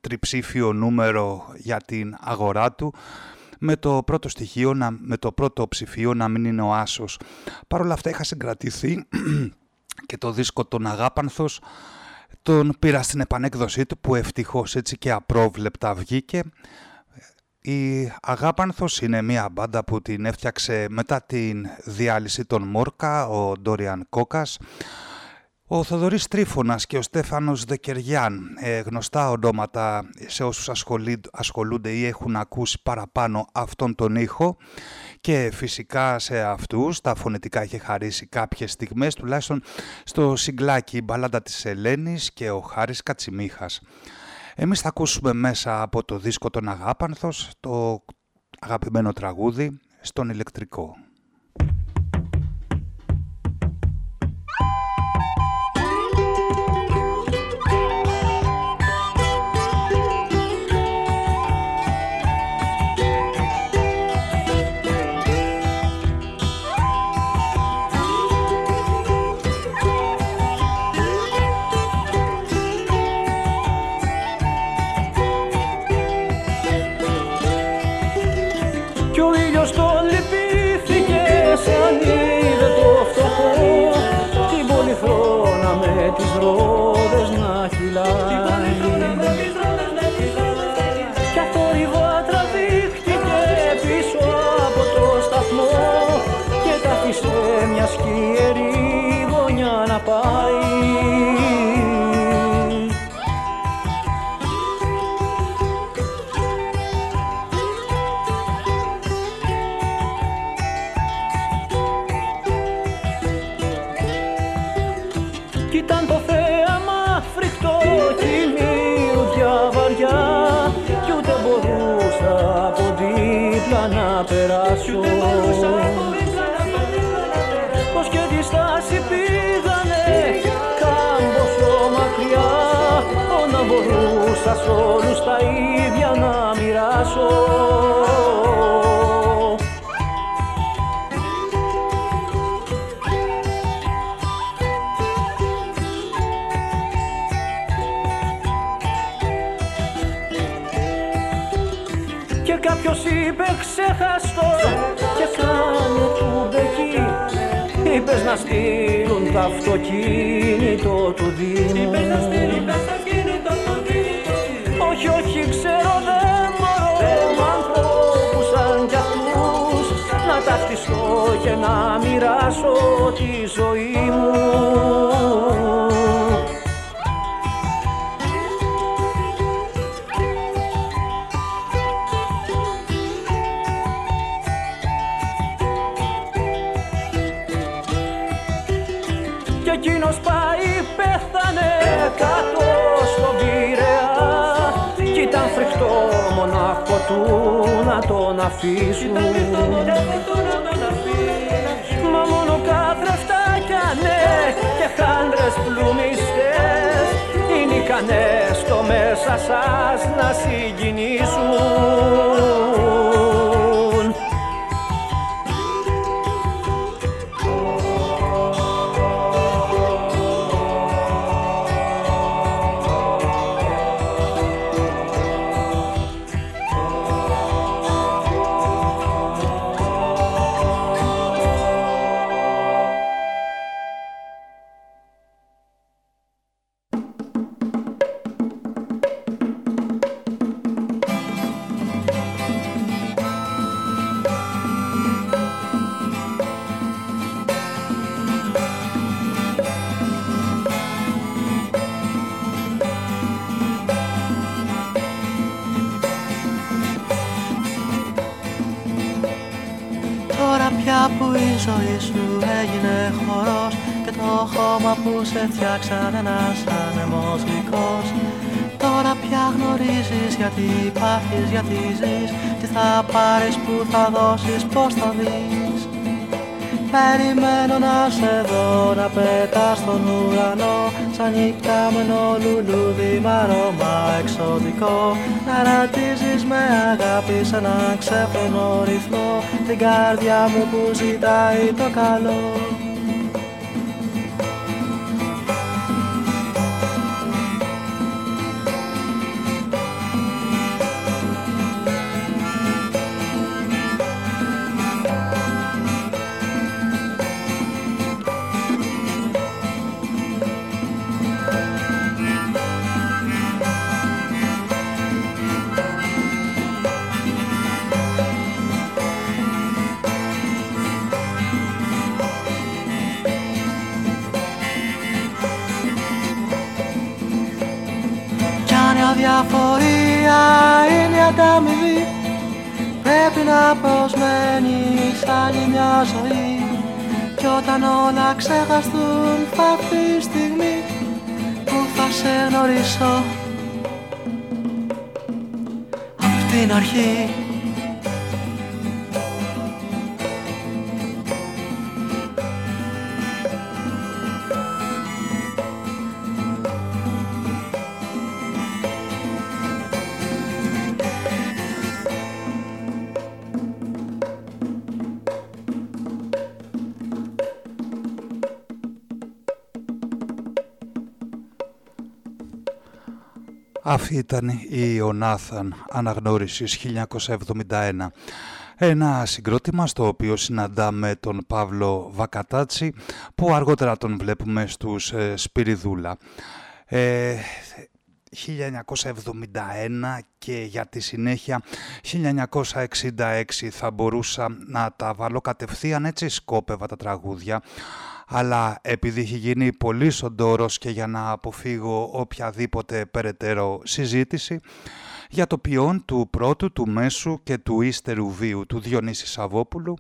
A: τριψήφιο νούμερο για την αγορά του με το πρώτο στοιχείο, με το πρώτο ψηφίο να μην είναι ο Άσος. Παρ' όλα αυτά είχα συγκρατηθεί <clears throat> και το δίσκο των Αγάπανθος τον πήρα στην επανέκδοσή του που ευτυχώς έτσι και απρόβλεπτα βγήκε. Η Αγάπανθος είναι μια μπάντα που την έφτιαξε μετά την διάλυση των Μόρκα, ο Ντόριαν Κόκας. Ο Θοδωρής Τρίφωνας και ο Στέφανος Δεκεριάν, ε, γνωστά ονόματα σε όσους ασχολούνται ή έχουν ακούσει παραπάνω αυτόν τον ήχο και φυσικά σε αυτούς τα φωνητικά είχε χαρίσει κάποιες στιγμές, τουλάχιστον στο συγκλάκι «Μπαλάντα της Ελένης» και ο Χάρης Κατσιμίχας. Εμείς θα ακούσουμε μέσα από το δίσκο των Αγάπανθος το αγαπημένο τραγούδι «Στον ηλεκτρικό».
O: Σας όλους τα ίδια να μοιράσω. Και κάποιος είπε ξεχαστό και κάνε του μπεκί Είπες να στείλουν το αυτοκίνητο του Δήμου όχι, όχι, ξέρω δεν μπορώ ανθρώπους σαν κι αυτούς. Να ταυτιστώ και να μοιράσω τη ζωή μου αφήσουν. Μα μόνο καθρεφτάκια ναι και χάντρες πλουμιστές. Είναι ικανές το μέσα σας να συγκινήσουν
P: θα δώσεις, πώς θα δεις. Περιμένω να σε δω να πετάς στον ουρανό.
Q: Σαν νυχτάμενο λουλούδι μ' αρώμα εξωτικό. Να ρατίζεις με αγάπη σαν ένα ξέφρενο ρυθμό. Την καρδιά μου που ζητάει το καλό ζωή. Κι όταν όλα ξεχαστούν θα έρθει η στιγμή Που θα σε γνωρίσω. Απ' την αρχή
A: ήταν η Ιωνάθαν αναγνώρισης 1971. Ένα συγκρότημα στο οποίο συναντάμε τον Παύλο Βακατάτσι που αργότερα τον βλέπουμε στους ε, Σπυριδούλα. Ε, 1971 και για τη συνέχεια 1966 θα μπορούσα να τα βάλω κατευθείαν έτσι σκόπευα τα τραγούδια αλλά επειδή έχει γίνει πολύ σοντόρος και για να αποφύγω οποιαδήποτε περαιτέρω συζήτηση για το ποιόν του πρώτου, του μέσου και του ύστερου βίου του Διονύση Σαββόπουλου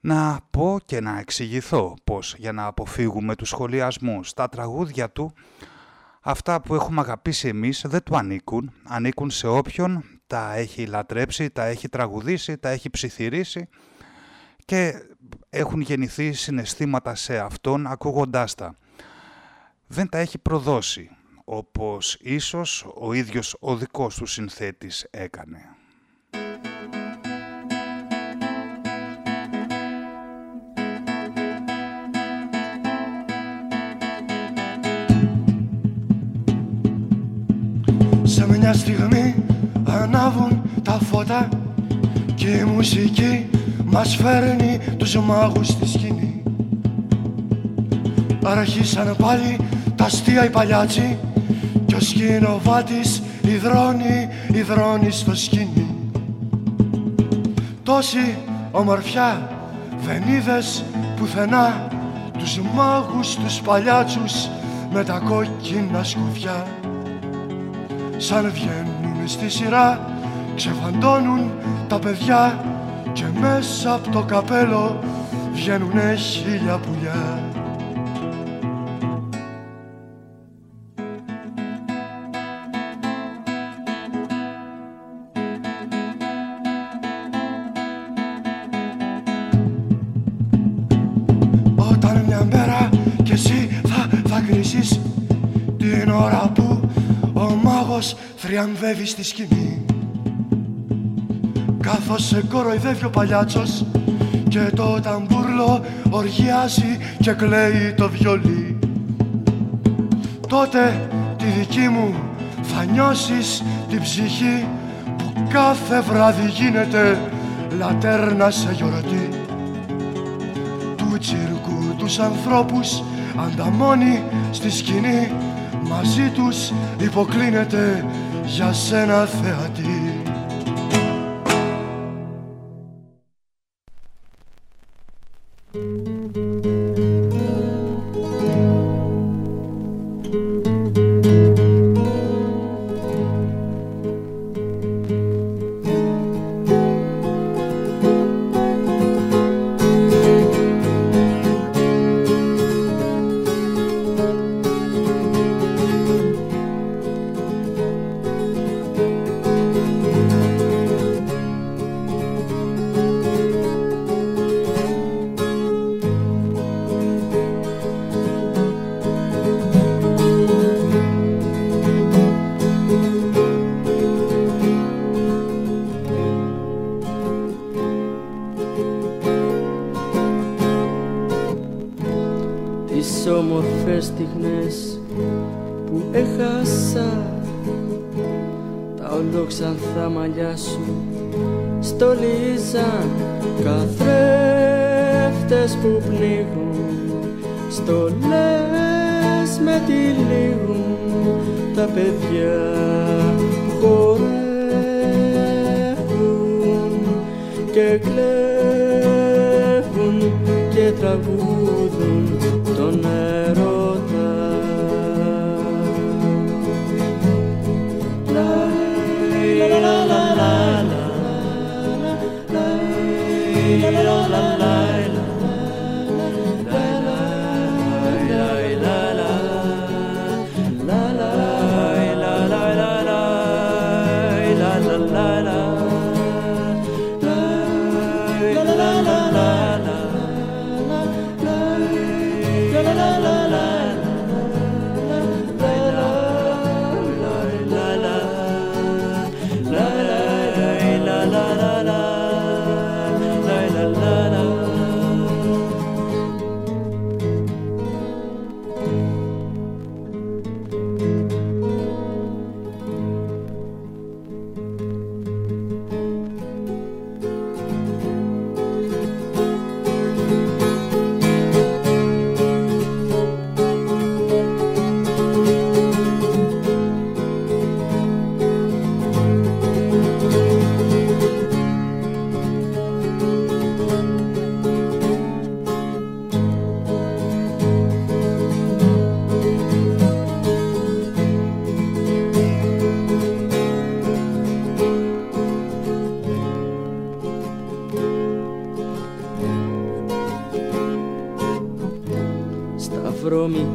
A: να πω και να εξηγηθώ πως για να αποφύγουμε τους σχολιασμούς στα τραγούδια του αυτά που έχουμε αγαπήσει εμείς δεν του ανήκουν, ανήκουν σε όποιον τα έχει λατρέψει, τα έχει τραγουδήσει, τα έχει ψιθυρίσει και έχουν γεννηθεί συναισθήματα σε αυτόν ακούγοντάς τα. Δεν τα έχει προδώσει, όπως ίσως ο ίδιος ο δικός του συνθέτης έκανε.
L: Σε μια στιγμή ανάβουν τα φώτα και η μουσική μας φέρνει τους μάγους στη σκηνή. Αρχίσαν πάλι τα αστεία οι παλιάτσι κι ο σκηνοβάτης υδρώνει, υδρώνει στο σκηνή. Τόση ομορφιά δεν είδες πουθενά. Τους μάγους τους παλιάτσους με τα κόκκινα σκουφιά σαν βγαίνουν στη σειρά ξεφαντώνουν τα παιδιά και μέσα από το καπέλο βγαίνουνε χίλια πουλιά. Όταν μια μέρα κι εσύ θα, θα κρίσεις την ώρα που ο μάγος θριαμβεύει στη σκηνή Καθώς σε κοροϊδεύει ο παλιάτσος Και το ταμπούρλο οργιάζει και κλαίει το βιολί. Τότε τη δική μου θα νιώσεις την ψυχή Που κάθε βράδυ γίνεται λατέρνα σε γιορτή. Του τσιρκού τους ανθρώπους ανταμώνει στη σκηνή Μαζί τους υποκλίνεται για σένα θεατή
R: και κλέβουν και τραγούδουν τον έρωτα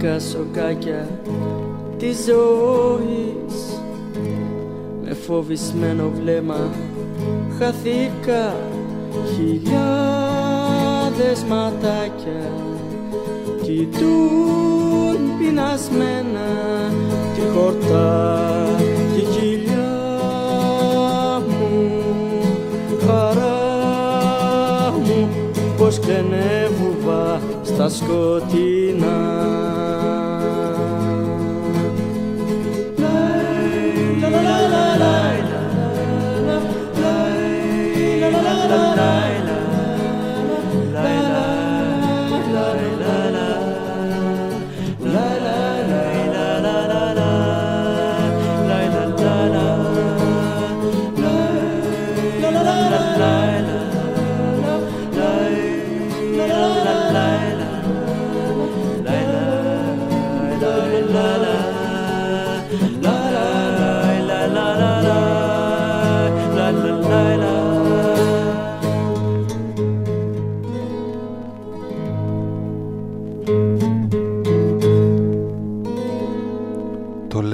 R: σοκάκια της ζωής. Με φοβισμένο βλέμμα χαθήκα χιλιάδες ματάκια. Κοιτούν πεινασμένα τη χορτά τη κοιλιά μου. Χαρά μου πως κλαίνε βουβά στα σκοτεινά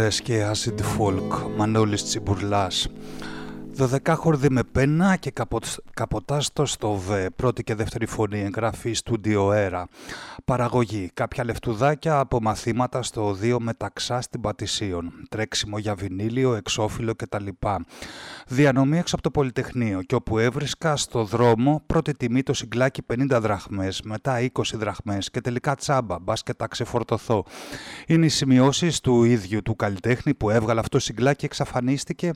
A: και acid folk, Μανώλης Τσιμπουρλάς. Χορδί με πένα και καποτάστο στο ΒΕ, πρώτη και δεύτερη φωνή, εγγραφή στούντιο αίρα. Παραγωγή, κάποια λεφτουδάκια από μαθήματα στο οδείο μεταξά στην Πατησίων. Τρέξιμο για βινίλιο, εξώφυλλο κτλ. Διανομή έξω από το Πολυτεχνείο και όπου έβρισκα στο δρόμο πρώτη τιμή το συγκλάκι 50 δραχμές, μετά 20 δραχμές και τελικά τσάμπα, μπας και τα ξεφορτωθώ. Είναι οι σημειώσεις του ίδιου του καλλιτέχνη που έβγαλε αυτό το συγκλάκι και εξαφανίστηκε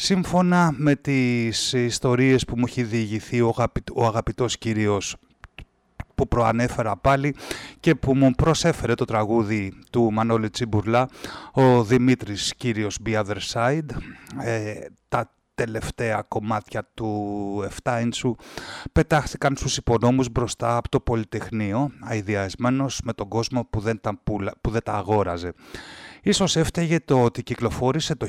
A: σύμφωνα με τις ιστορίες που μου έχει διηγηθεί ο, αγαπητό ο αγαπητός κύριος που προανέφερα πάλι και που μου προσέφερε το τραγούδι του Μανώλη Τσιμπουρλά, ο Δημήτρης κύριος Be Other Side. Ε, τα τελευταία κομμάτια του 7 ίντσου πετάχθηκαν στους υπονόμους μπροστά από το Πολυτεχνείο, αειδιασμένος με τον κόσμο που δεν τα, που δεν τα αγόραζε. Ίσως έφταιγε το ότι κυκλοφόρησε το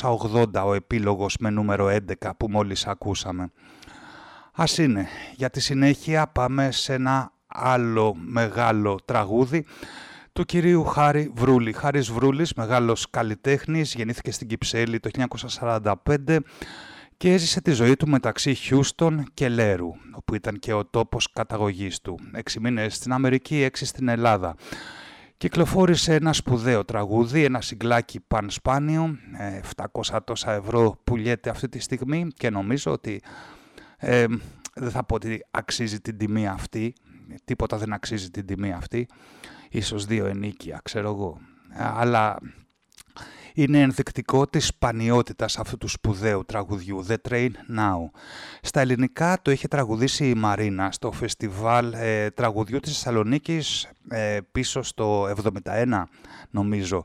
A: 1980 ο επίλογος με νούμερο 11 που μόλις ακούσαμε. Ας είναι, για τη συνέχεια πάμε σε ένα άλλο μεγάλο τραγούδι του κυρίου Χάρη Βρούλη. Χάρης Βρούλης, μεγάλος καλλιτέχνης, γεννήθηκε στην Κυψέλη το 1945 και έζησε τη ζωή του μεταξύ Χιούστον και Λέρου, όπου ήταν και ο τόπος καταγωγής του. Έξι μήνες στην Αμερική, έξι στην Ελλάδα. Κυκλοφόρησε ένα σπουδαίο τραγούδι, ένα συγκλάκι πανσπάνιο, 700 τόσα ευρώ πουλιέται αυτή τη στιγμή και νομίζω ότι ε, δεν θα πω ότι αξίζει την τιμή αυτή τίποτα δεν αξίζει την τιμή αυτή. Ίσως δύο ενίκια, ξέρω εγώ. Αλλά είναι ενδεικτικό της σπανιότητας αυτού του σπουδαίου τραγουδιού The Train Now. Στα ελληνικά το είχε τραγουδήσει η Μαρίνα στο φεστιβάλ ε, τραγουδιού της Θεσσαλονίκης ε, πίσω στο 71 νομίζω.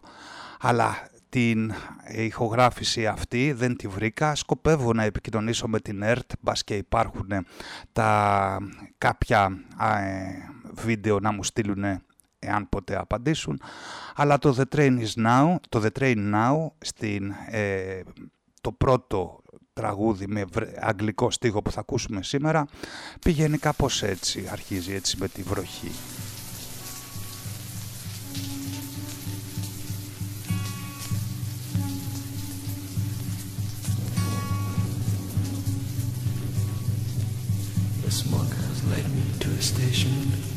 A: Αλλά την ηχογράφηση αυτή δεν τη βρήκα. Σκοπεύω να επικοινωνήσω με την ΕΡΤ, μπας και υπάρχουν τα κάποια ε, βίντεο να μου στείλουν εάν ποτέ απαντήσουν. Αλλά το The Train is Now, το The Train Now, στην, ε, το πρώτο τραγούδι με αγγλικό στίχο που θα ακούσουμε σήμερα, πηγαίνει κάπως έτσι, αρχίζει έτσι με τη βροχή.
L: The smoke has led me to a station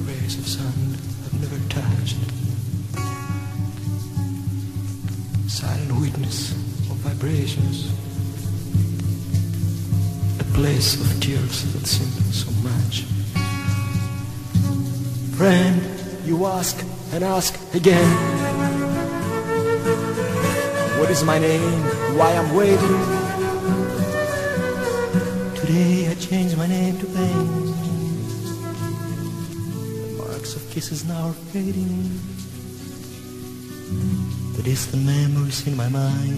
L: rays of sun have never touched. Silent witness of vibrations. A place of tears that seem so much. Friend, you ask and ask again. What is my name? Why I'm waiting? Today I changed my name to pain kisses now are fading. The memories in my mind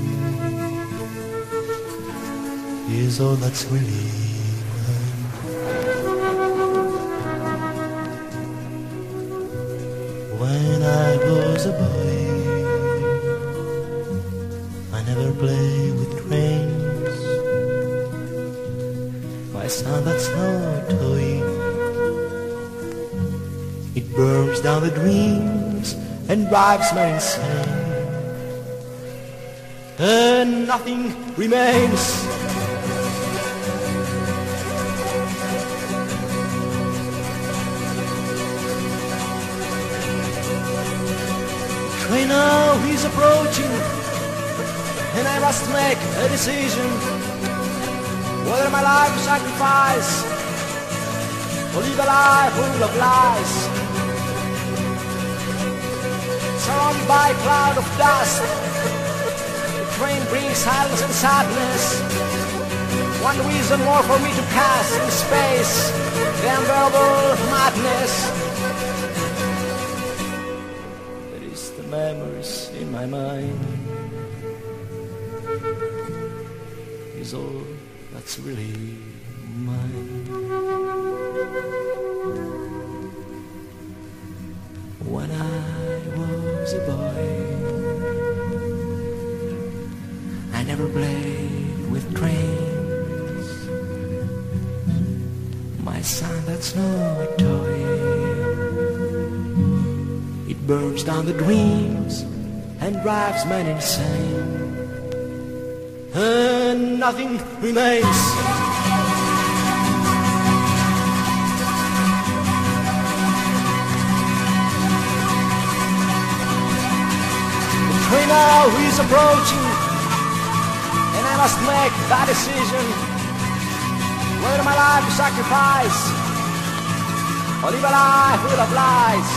L: Is all that's really mine. When I was a boy I never played with trains. My son, that's no toy burns down the dreams and drives me insane. And nothing remains. Train now he's approaching, and I must make a decision whether my life to sacrifice or live a life full of lies surrounded by a cloud of dust. The train brings silence and sadness. One reason more for me to pass in space, the unbearable madness. It is the memories in my mind. Is all that's really mine. When I a boy. I never played with trains. My son, that's no toy. It burns down the dreams and drives men insane. And nothing remains. Now he's approaching. And I must make that decision. Whether my life to sacrifice? Or live a life full of lies?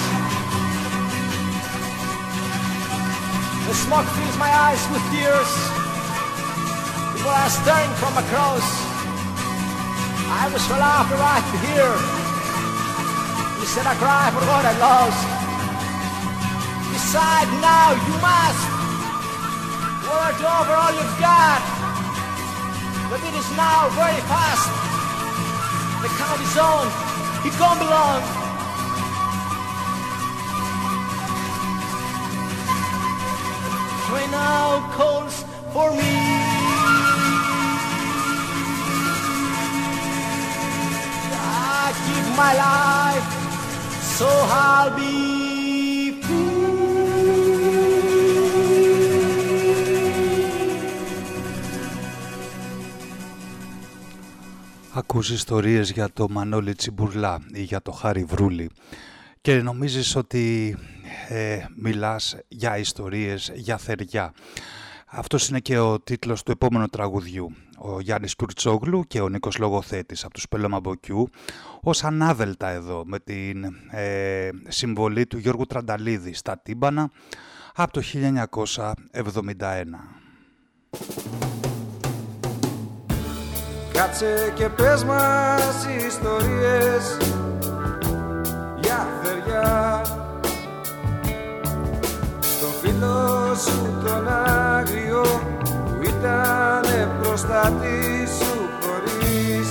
L: The smoke fills my eyes with tears. People are staring from across I was for laughter right here Instead I cry for what I lost. Decide now you must Work over all you've got. The beat is now very fast. The count is on. It can't be long. Train now calls for me. I give my life, so I'll be.
A: Ακούς ιστορίες για το Μανώλη Τσιμπουρλά ή για το Χάρη Βρούλη και νομίζεις ότι ε, μιλάς για ιστορίες, για θεριά. Αυτός είναι και ο τίτλος του επόμενου τραγουδιού. Ο Γιάννης Κουρτσόγλου και ο Νίκος Λογοθέτης από τους Πελωμαμποκιού ως ανάδελτα εδώ με την ε, συμβολή του Γιώργου Τρανταλίδη στα τύμπανα από το 1971.
S: Κάτσε και πες μας ιστορίες για θεριά Το φίλο σου τον άγριο που ήταν μπροστά σου χωρίς.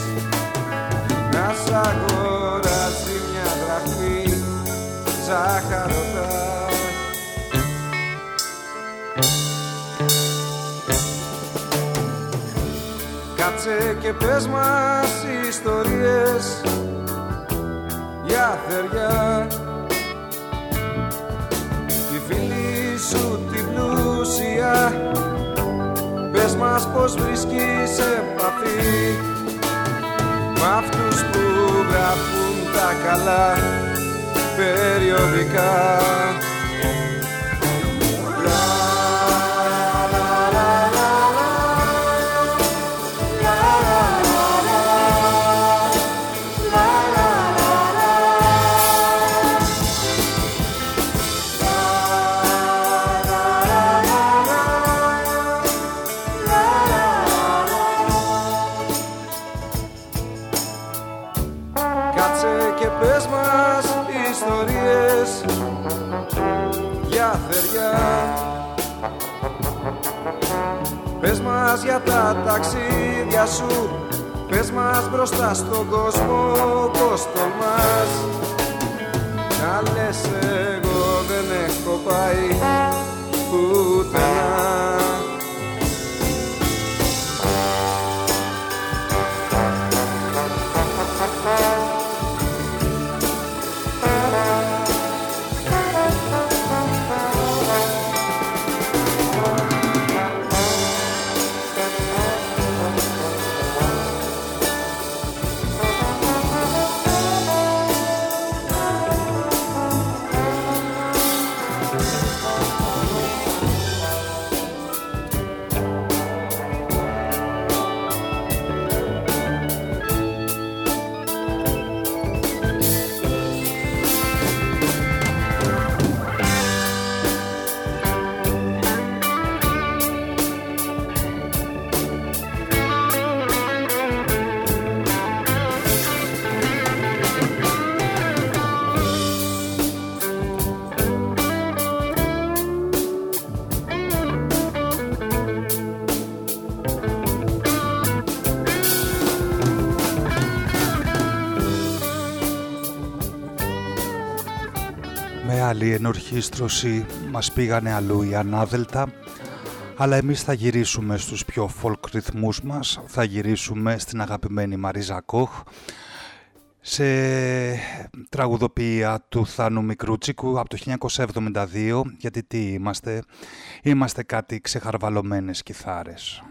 S: Να σ' αγοράσει μια δραχμή ζάχαρωτά Κάτσε και πες μας ιστορίες για θεριά Τη φίλη σου την πλούσια Πες μας πως βρίσκεις επαφή Μ' αυτούς που γράφουν τα καλά περιοδικά μας για τα ταξίδια σου. Πες μας μπροστά στον κόσμο πως τολμάς. Να λες εγώ δεν έχω πάει πουθενά
A: ενορχίστρωση μας πήγανε αλλού οι ανάδελτα αλλά εμείς θα γυρίσουμε στους πιο folk ρυθμούς μας θα γυρίσουμε στην αγαπημένη Μαρίζα Κόχ σε τραγουδοποιία του Θάνου Μικρούτσικου από το 1972 γιατί τι είμαστε, είμαστε κάτι ξεχαρβαλωμένες κιθάρες.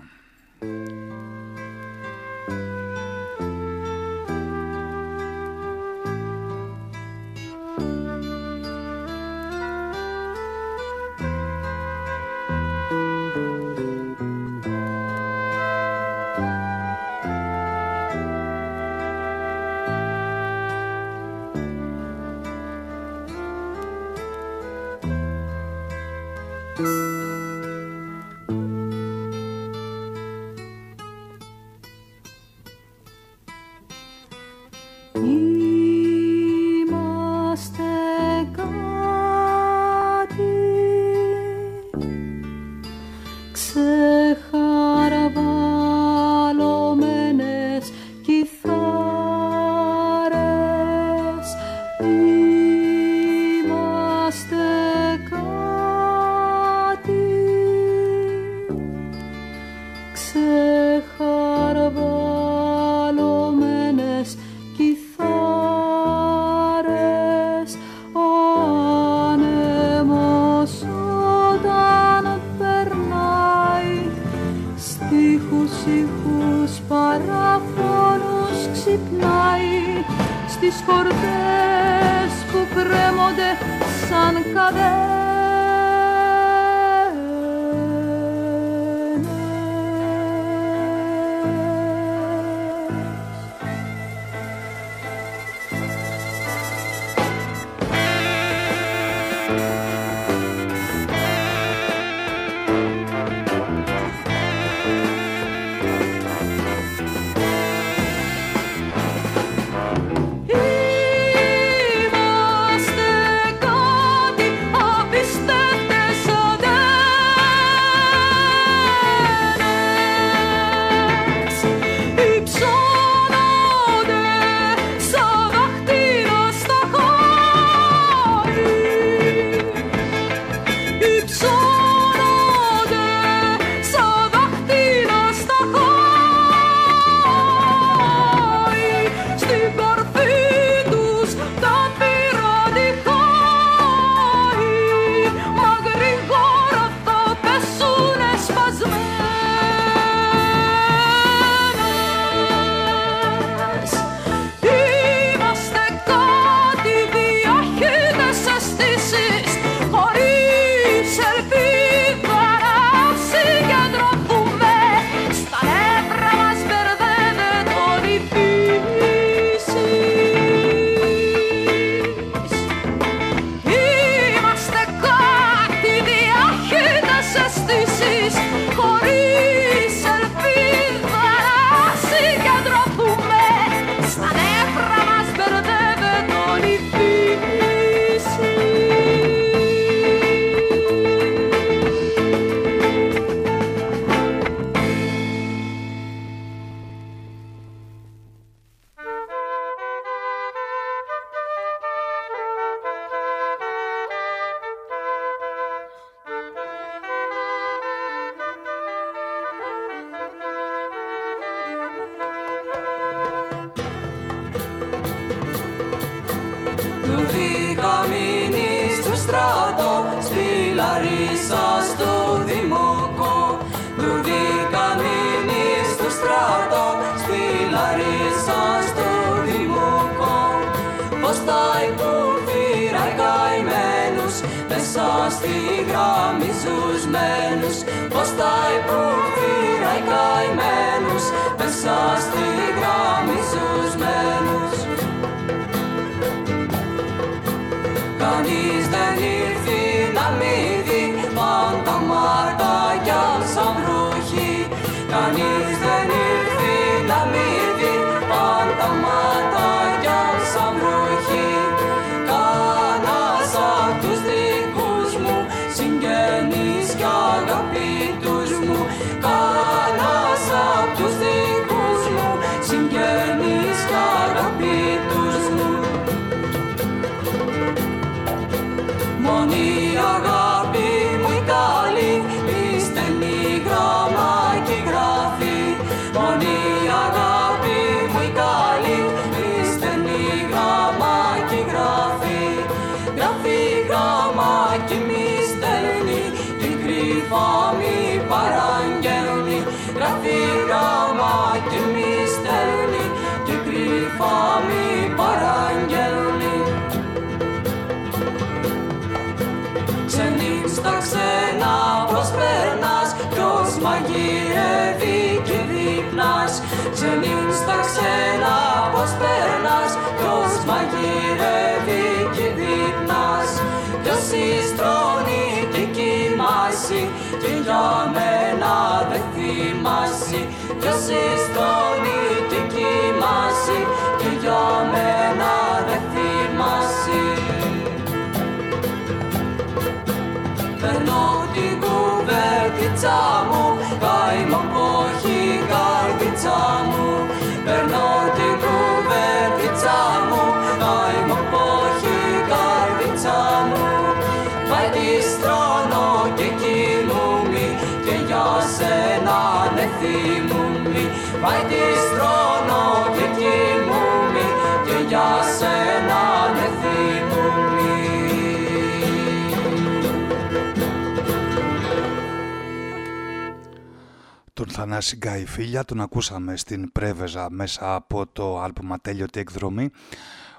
A: Ακούσαμε στην Πρέβεζα μέσα από το άλμπουμ Ατέλειωτη εκδρομή.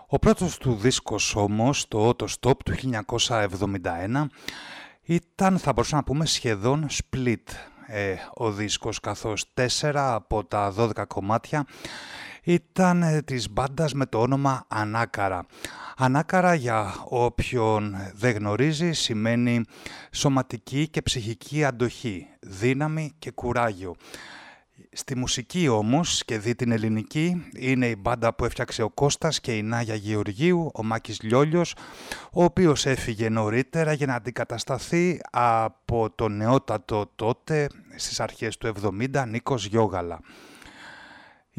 A: Ο πρώτος του δίσκος όμως, το Auto Stop του 1971, ήταν θα μπορούσαμε να πούμε σχεδόν split ε, ο δίσκος καθώς τέσσερα από τα 12 κομμάτια ήταν ε, της μπάντας με το όνομα Ανάκαρα. Ανάκαρα για όποιον δεν γνωρίζει σημαίνει σωματική και ψυχική αντοχή, δύναμη και κουράγιο. Στη μουσική όμως και δει την ελληνική είναι η μπάντα που έφτιαξε ο Κώστας και η Νάγια Γεωργίου, ο Μάκης Λιόλιος, ο οποίος έφυγε νωρίτερα για να αντικατασταθεί από το νεότατο τότε στις αρχές του 70 Νίκος Γιώγαλα.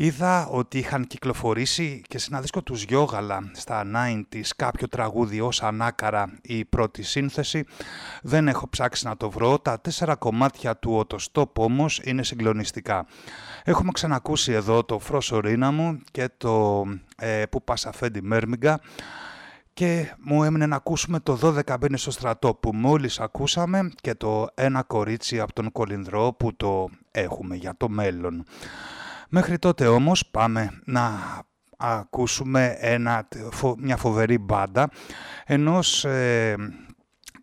A: Είδα ότι είχαν κυκλοφορήσει και σε ένα δίσκο τους Γιώγαλα στα 90's κάποιο τραγούδι ως ανάκαρα η πρώτη σύνθεση. Δεν έχω ψάξει να το βρω. Τα τέσσερα κομμάτια του Οτοστόπ όμως είναι συγκλονιστικά. Έχουμε ξανακούσει εδώ το Φρόσορίνα μου και το ε, Που Πασαφέντη Μέρμιγκα και μου έμεινε να ακούσουμε το 12 μπαίνει στο στρατό που μόλις ακούσαμε και το ένα κορίτσι από τον Κολυνδρό που το έχουμε για το μέλλον. Μέχρι τότε όμως πάμε να ακούσουμε ένα, μια φοβερή μπάντα ενός ε,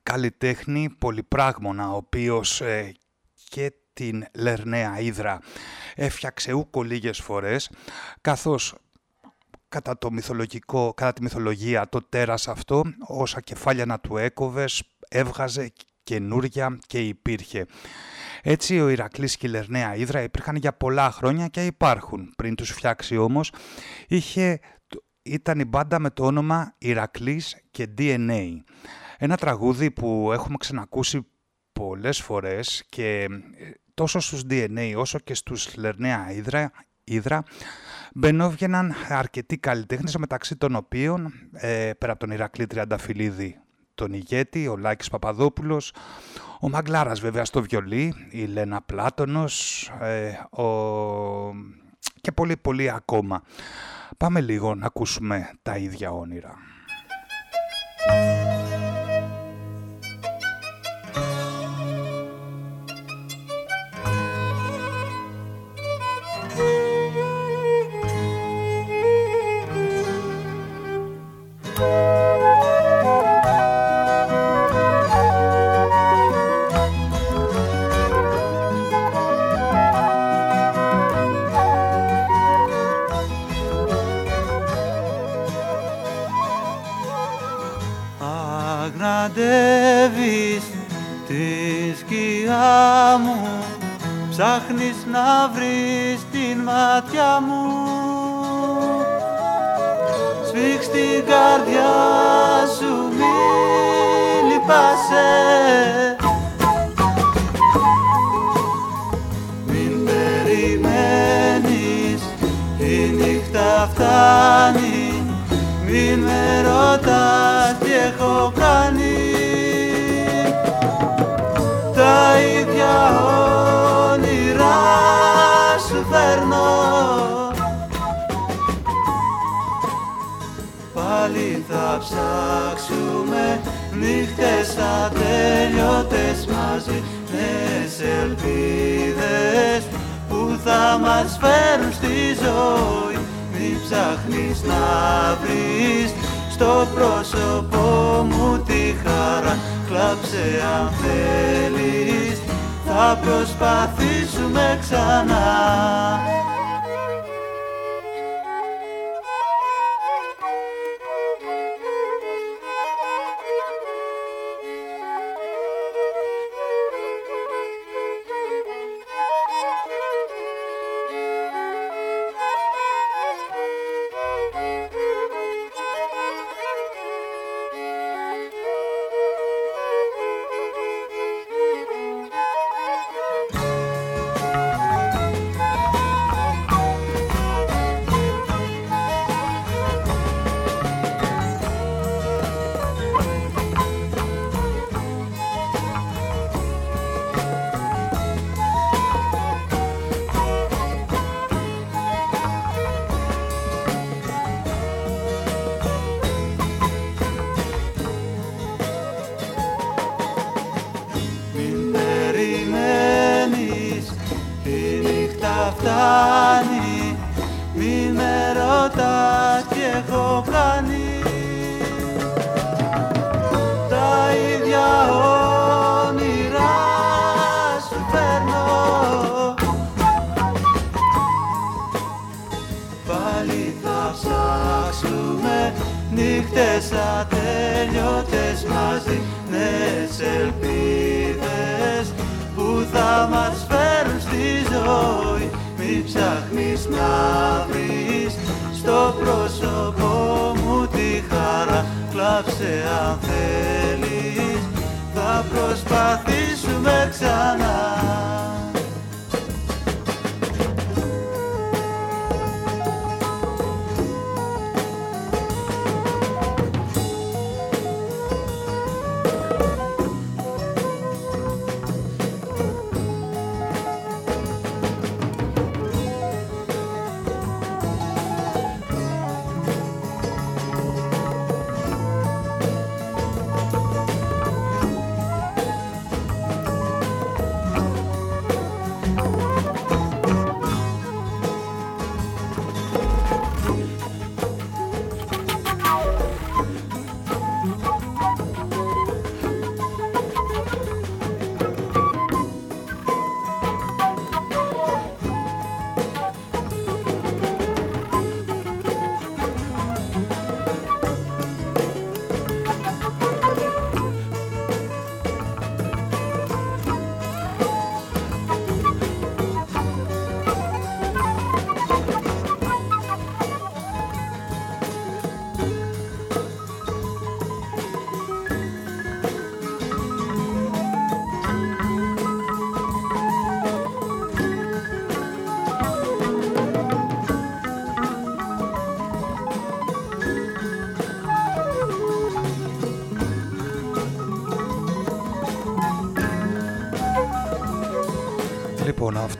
A: καλλιτέχνη πολυπράγμονα ο οποίος ε, και την Λερναία Ήδρα έφτιαξε ούκο λίγες φορές καθώς κατά, το μυθολογικό, κατά τη μυθολογία το τέρας αυτό όσα κεφάλια να του έκοβες έβγαζε καινούρια και υπήρχε. Έτσι ο Ηρακλής και η Λερναία Ήδρα υπήρχαν για πολλά χρόνια και υπάρχουν. Πριν τους φτιάξει όμως είχε, ήταν η μπάντα με το όνομα Ηρακλής και DNA. Ένα τραγούδι που έχουμε ξανακούσει πολλές φορές και τόσο στους DNA όσο και στους Λερναία Ήδρα, Ήδρα μπαινόβγαιναν αρκετοί καλλιτέχνες μεταξύ των οποίων ε, πέρα από τον Ηρακλή Τριανταφυλλίδη τον ηγέτη, ο Λάκης Παπαδόπουλος, ο Μαγκλάρας βέβαια στο βιολί, η Λένα Πλάτωνος ε, ο... και πολύ πολύ ακόμα. Πάμε λίγο να ακούσουμε τα ίδια όνειρα.
P: Ψάχνεις να βρεις την μάτια μου. Σφίξ την καρδιά σου μη λυπάσαι. Μην περιμένεις η νύχτα φτάνει. Μην με ρωτάς τι έχω κάνει Τα ίδια όνειρά σου φέρνω. Πάλι θα ψάξουμε νύχτες ατέλειωτες μαζί νέες ελπίδες που θα μας φέρουν στη ζωή. Μην ψάχνεις να βρεις στο πρόσωπό μου τη χαρά. Κλάψε αν θέλεις, θα προσπαθήσουμε ξανά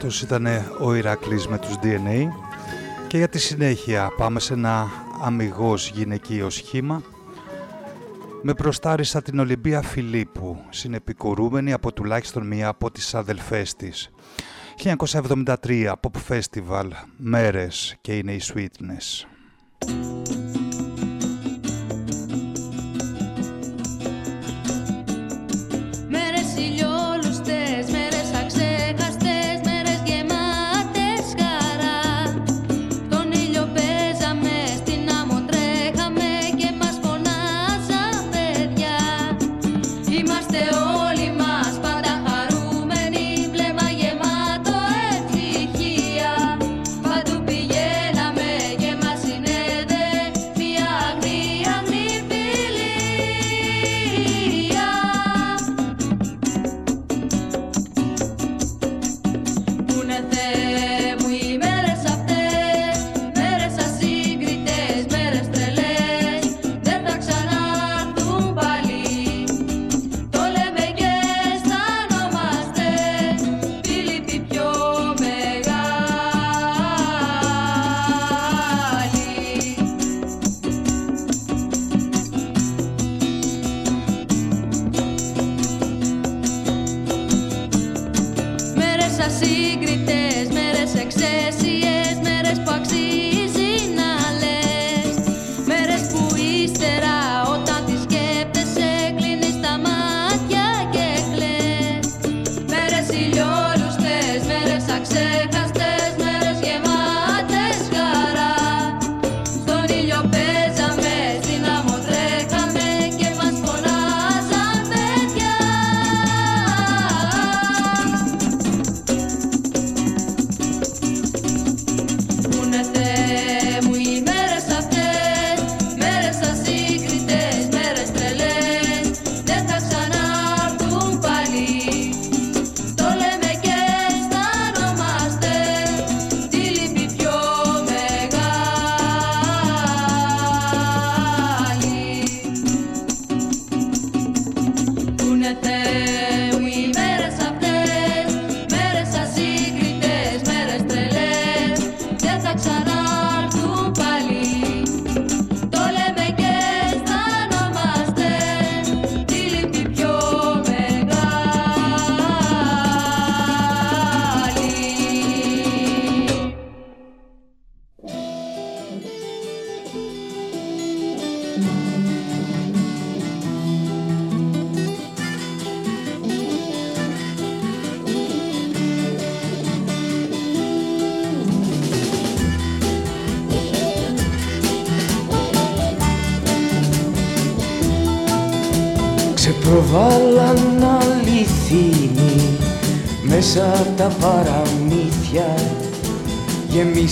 A: αυτός ήταν ο Ηρακλής με τους DNA και για τη συνέχεια πάμε σε ένα αμυγός γυναικείο σχήμα με προστάρισα την Ολυμπία Φιλίππου, συνεπικορούμενη από τουλάχιστον μία από τις αδελφές της. 1973 Pop Festival, μέρες και είναι η Sweetness.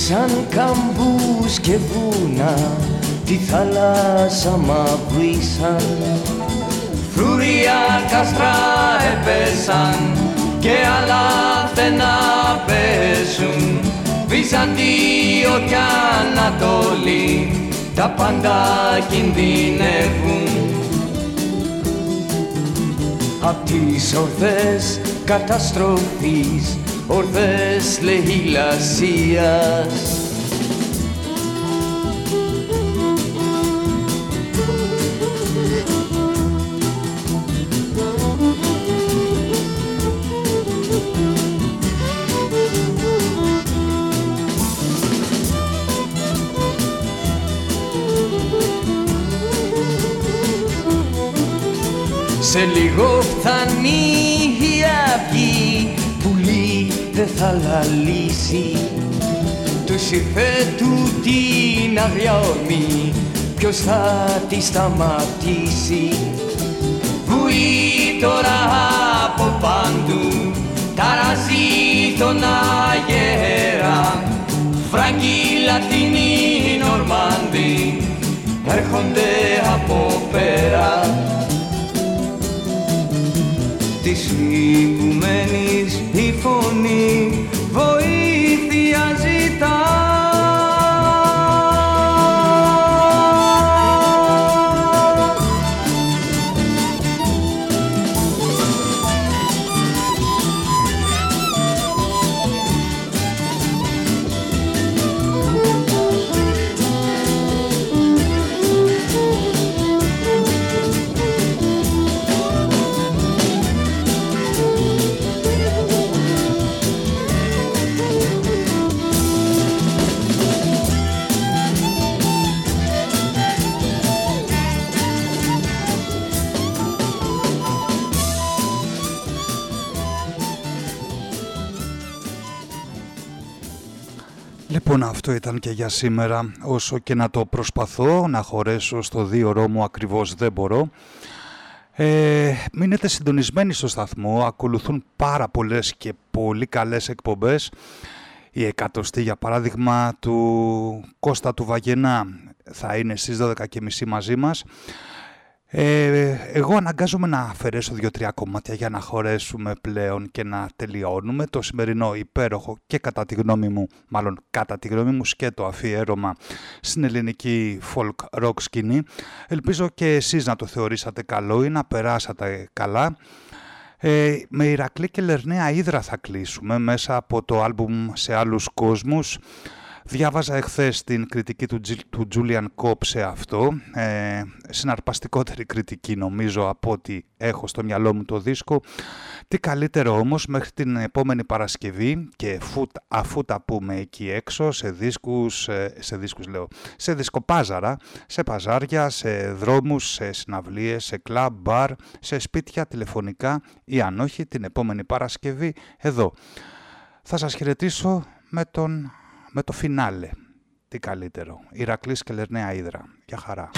T: Γεμίσαν καμπούς και βούνα τη θάλασσα μαυρίσαν
U: Φρούρια καστρά έπεσαν και άλλα να πέσουν. Βυζαντίο κι Ανατολή τα πάντα κινδυνεύουν.
T: Απ' τις ορθές καταστροφής, ορθές λαιλασίας
U: Σε λίγο φτάνει η αυγή.
T: Πουλί δεν θα λαλήσει.
U: Τους ήρθε του την αγριά ορμή
T: Ποιος θα τη σταματήσει.
U: Βουή τώρα από πάντου Ταραζεί τον αγέρα Φράγκοι, Λατινοί, Νορμάνδοι Έρχονται από πέρα. Της οικουμένης η φωνή
A: αυτό ήταν και για σήμερα. Όσο και να το προσπαθώ να χωρέσω στο δύο ώρο μου ακριβώς δεν μπορώ. Ε, μείνετε συντονισμένοι στο σταθμό. Ακολουθούν πάρα πολλές και πολύ καλές εκπομπές. Η εκατοστή για παράδειγμα του Κώστα του Βαγενά θα είναι στις 12.30 μαζί μας ε, εγώ αναγκάζομαι να αφαιρέσω δύο-τρία κομμάτια για να χωρέσουμε πλέον και να τελειώνουμε το σημερινό υπέροχο και κατά τη γνώμη μου, μάλλον κατά τη γνώμη μου σκέτο αφιέρωμα στην ελληνική folk rock σκηνή. Ελπίζω και εσείς να το θεωρήσατε καλό ή να περάσατε καλά. Ε, με Ηρακλή και Λερναία Ήδρα θα κλείσουμε μέσα από το άλμπουμ «Σε άλλους κόσμους» Διάβαζα εχθές την κριτική του, του Julian Cobb σε αυτό, ε, συναρπαστικότερη κριτική νομίζω από ό,τι έχω στο μυαλό μου το δίσκο. Τι καλύτερο όμως μέχρι την επόμενη Παρασκευή και αφού τα πούμε εκεί έξω σε δίσκους, σε δίσκους λέω, σε δισκοπάζαρα, σε παζάρια, σε δρόμους, σε συναυλίες, σε κλαμπ, μπαρ, σε σπίτια, τηλεφωνικά ή αν όχι την επόμενη Παρασκευή εδώ. Θα σας χαιρετήσω με τον με το φινάλε. Τι καλύτερο. Ηρακλής και Λερναία Ήδρα. Για χαρά.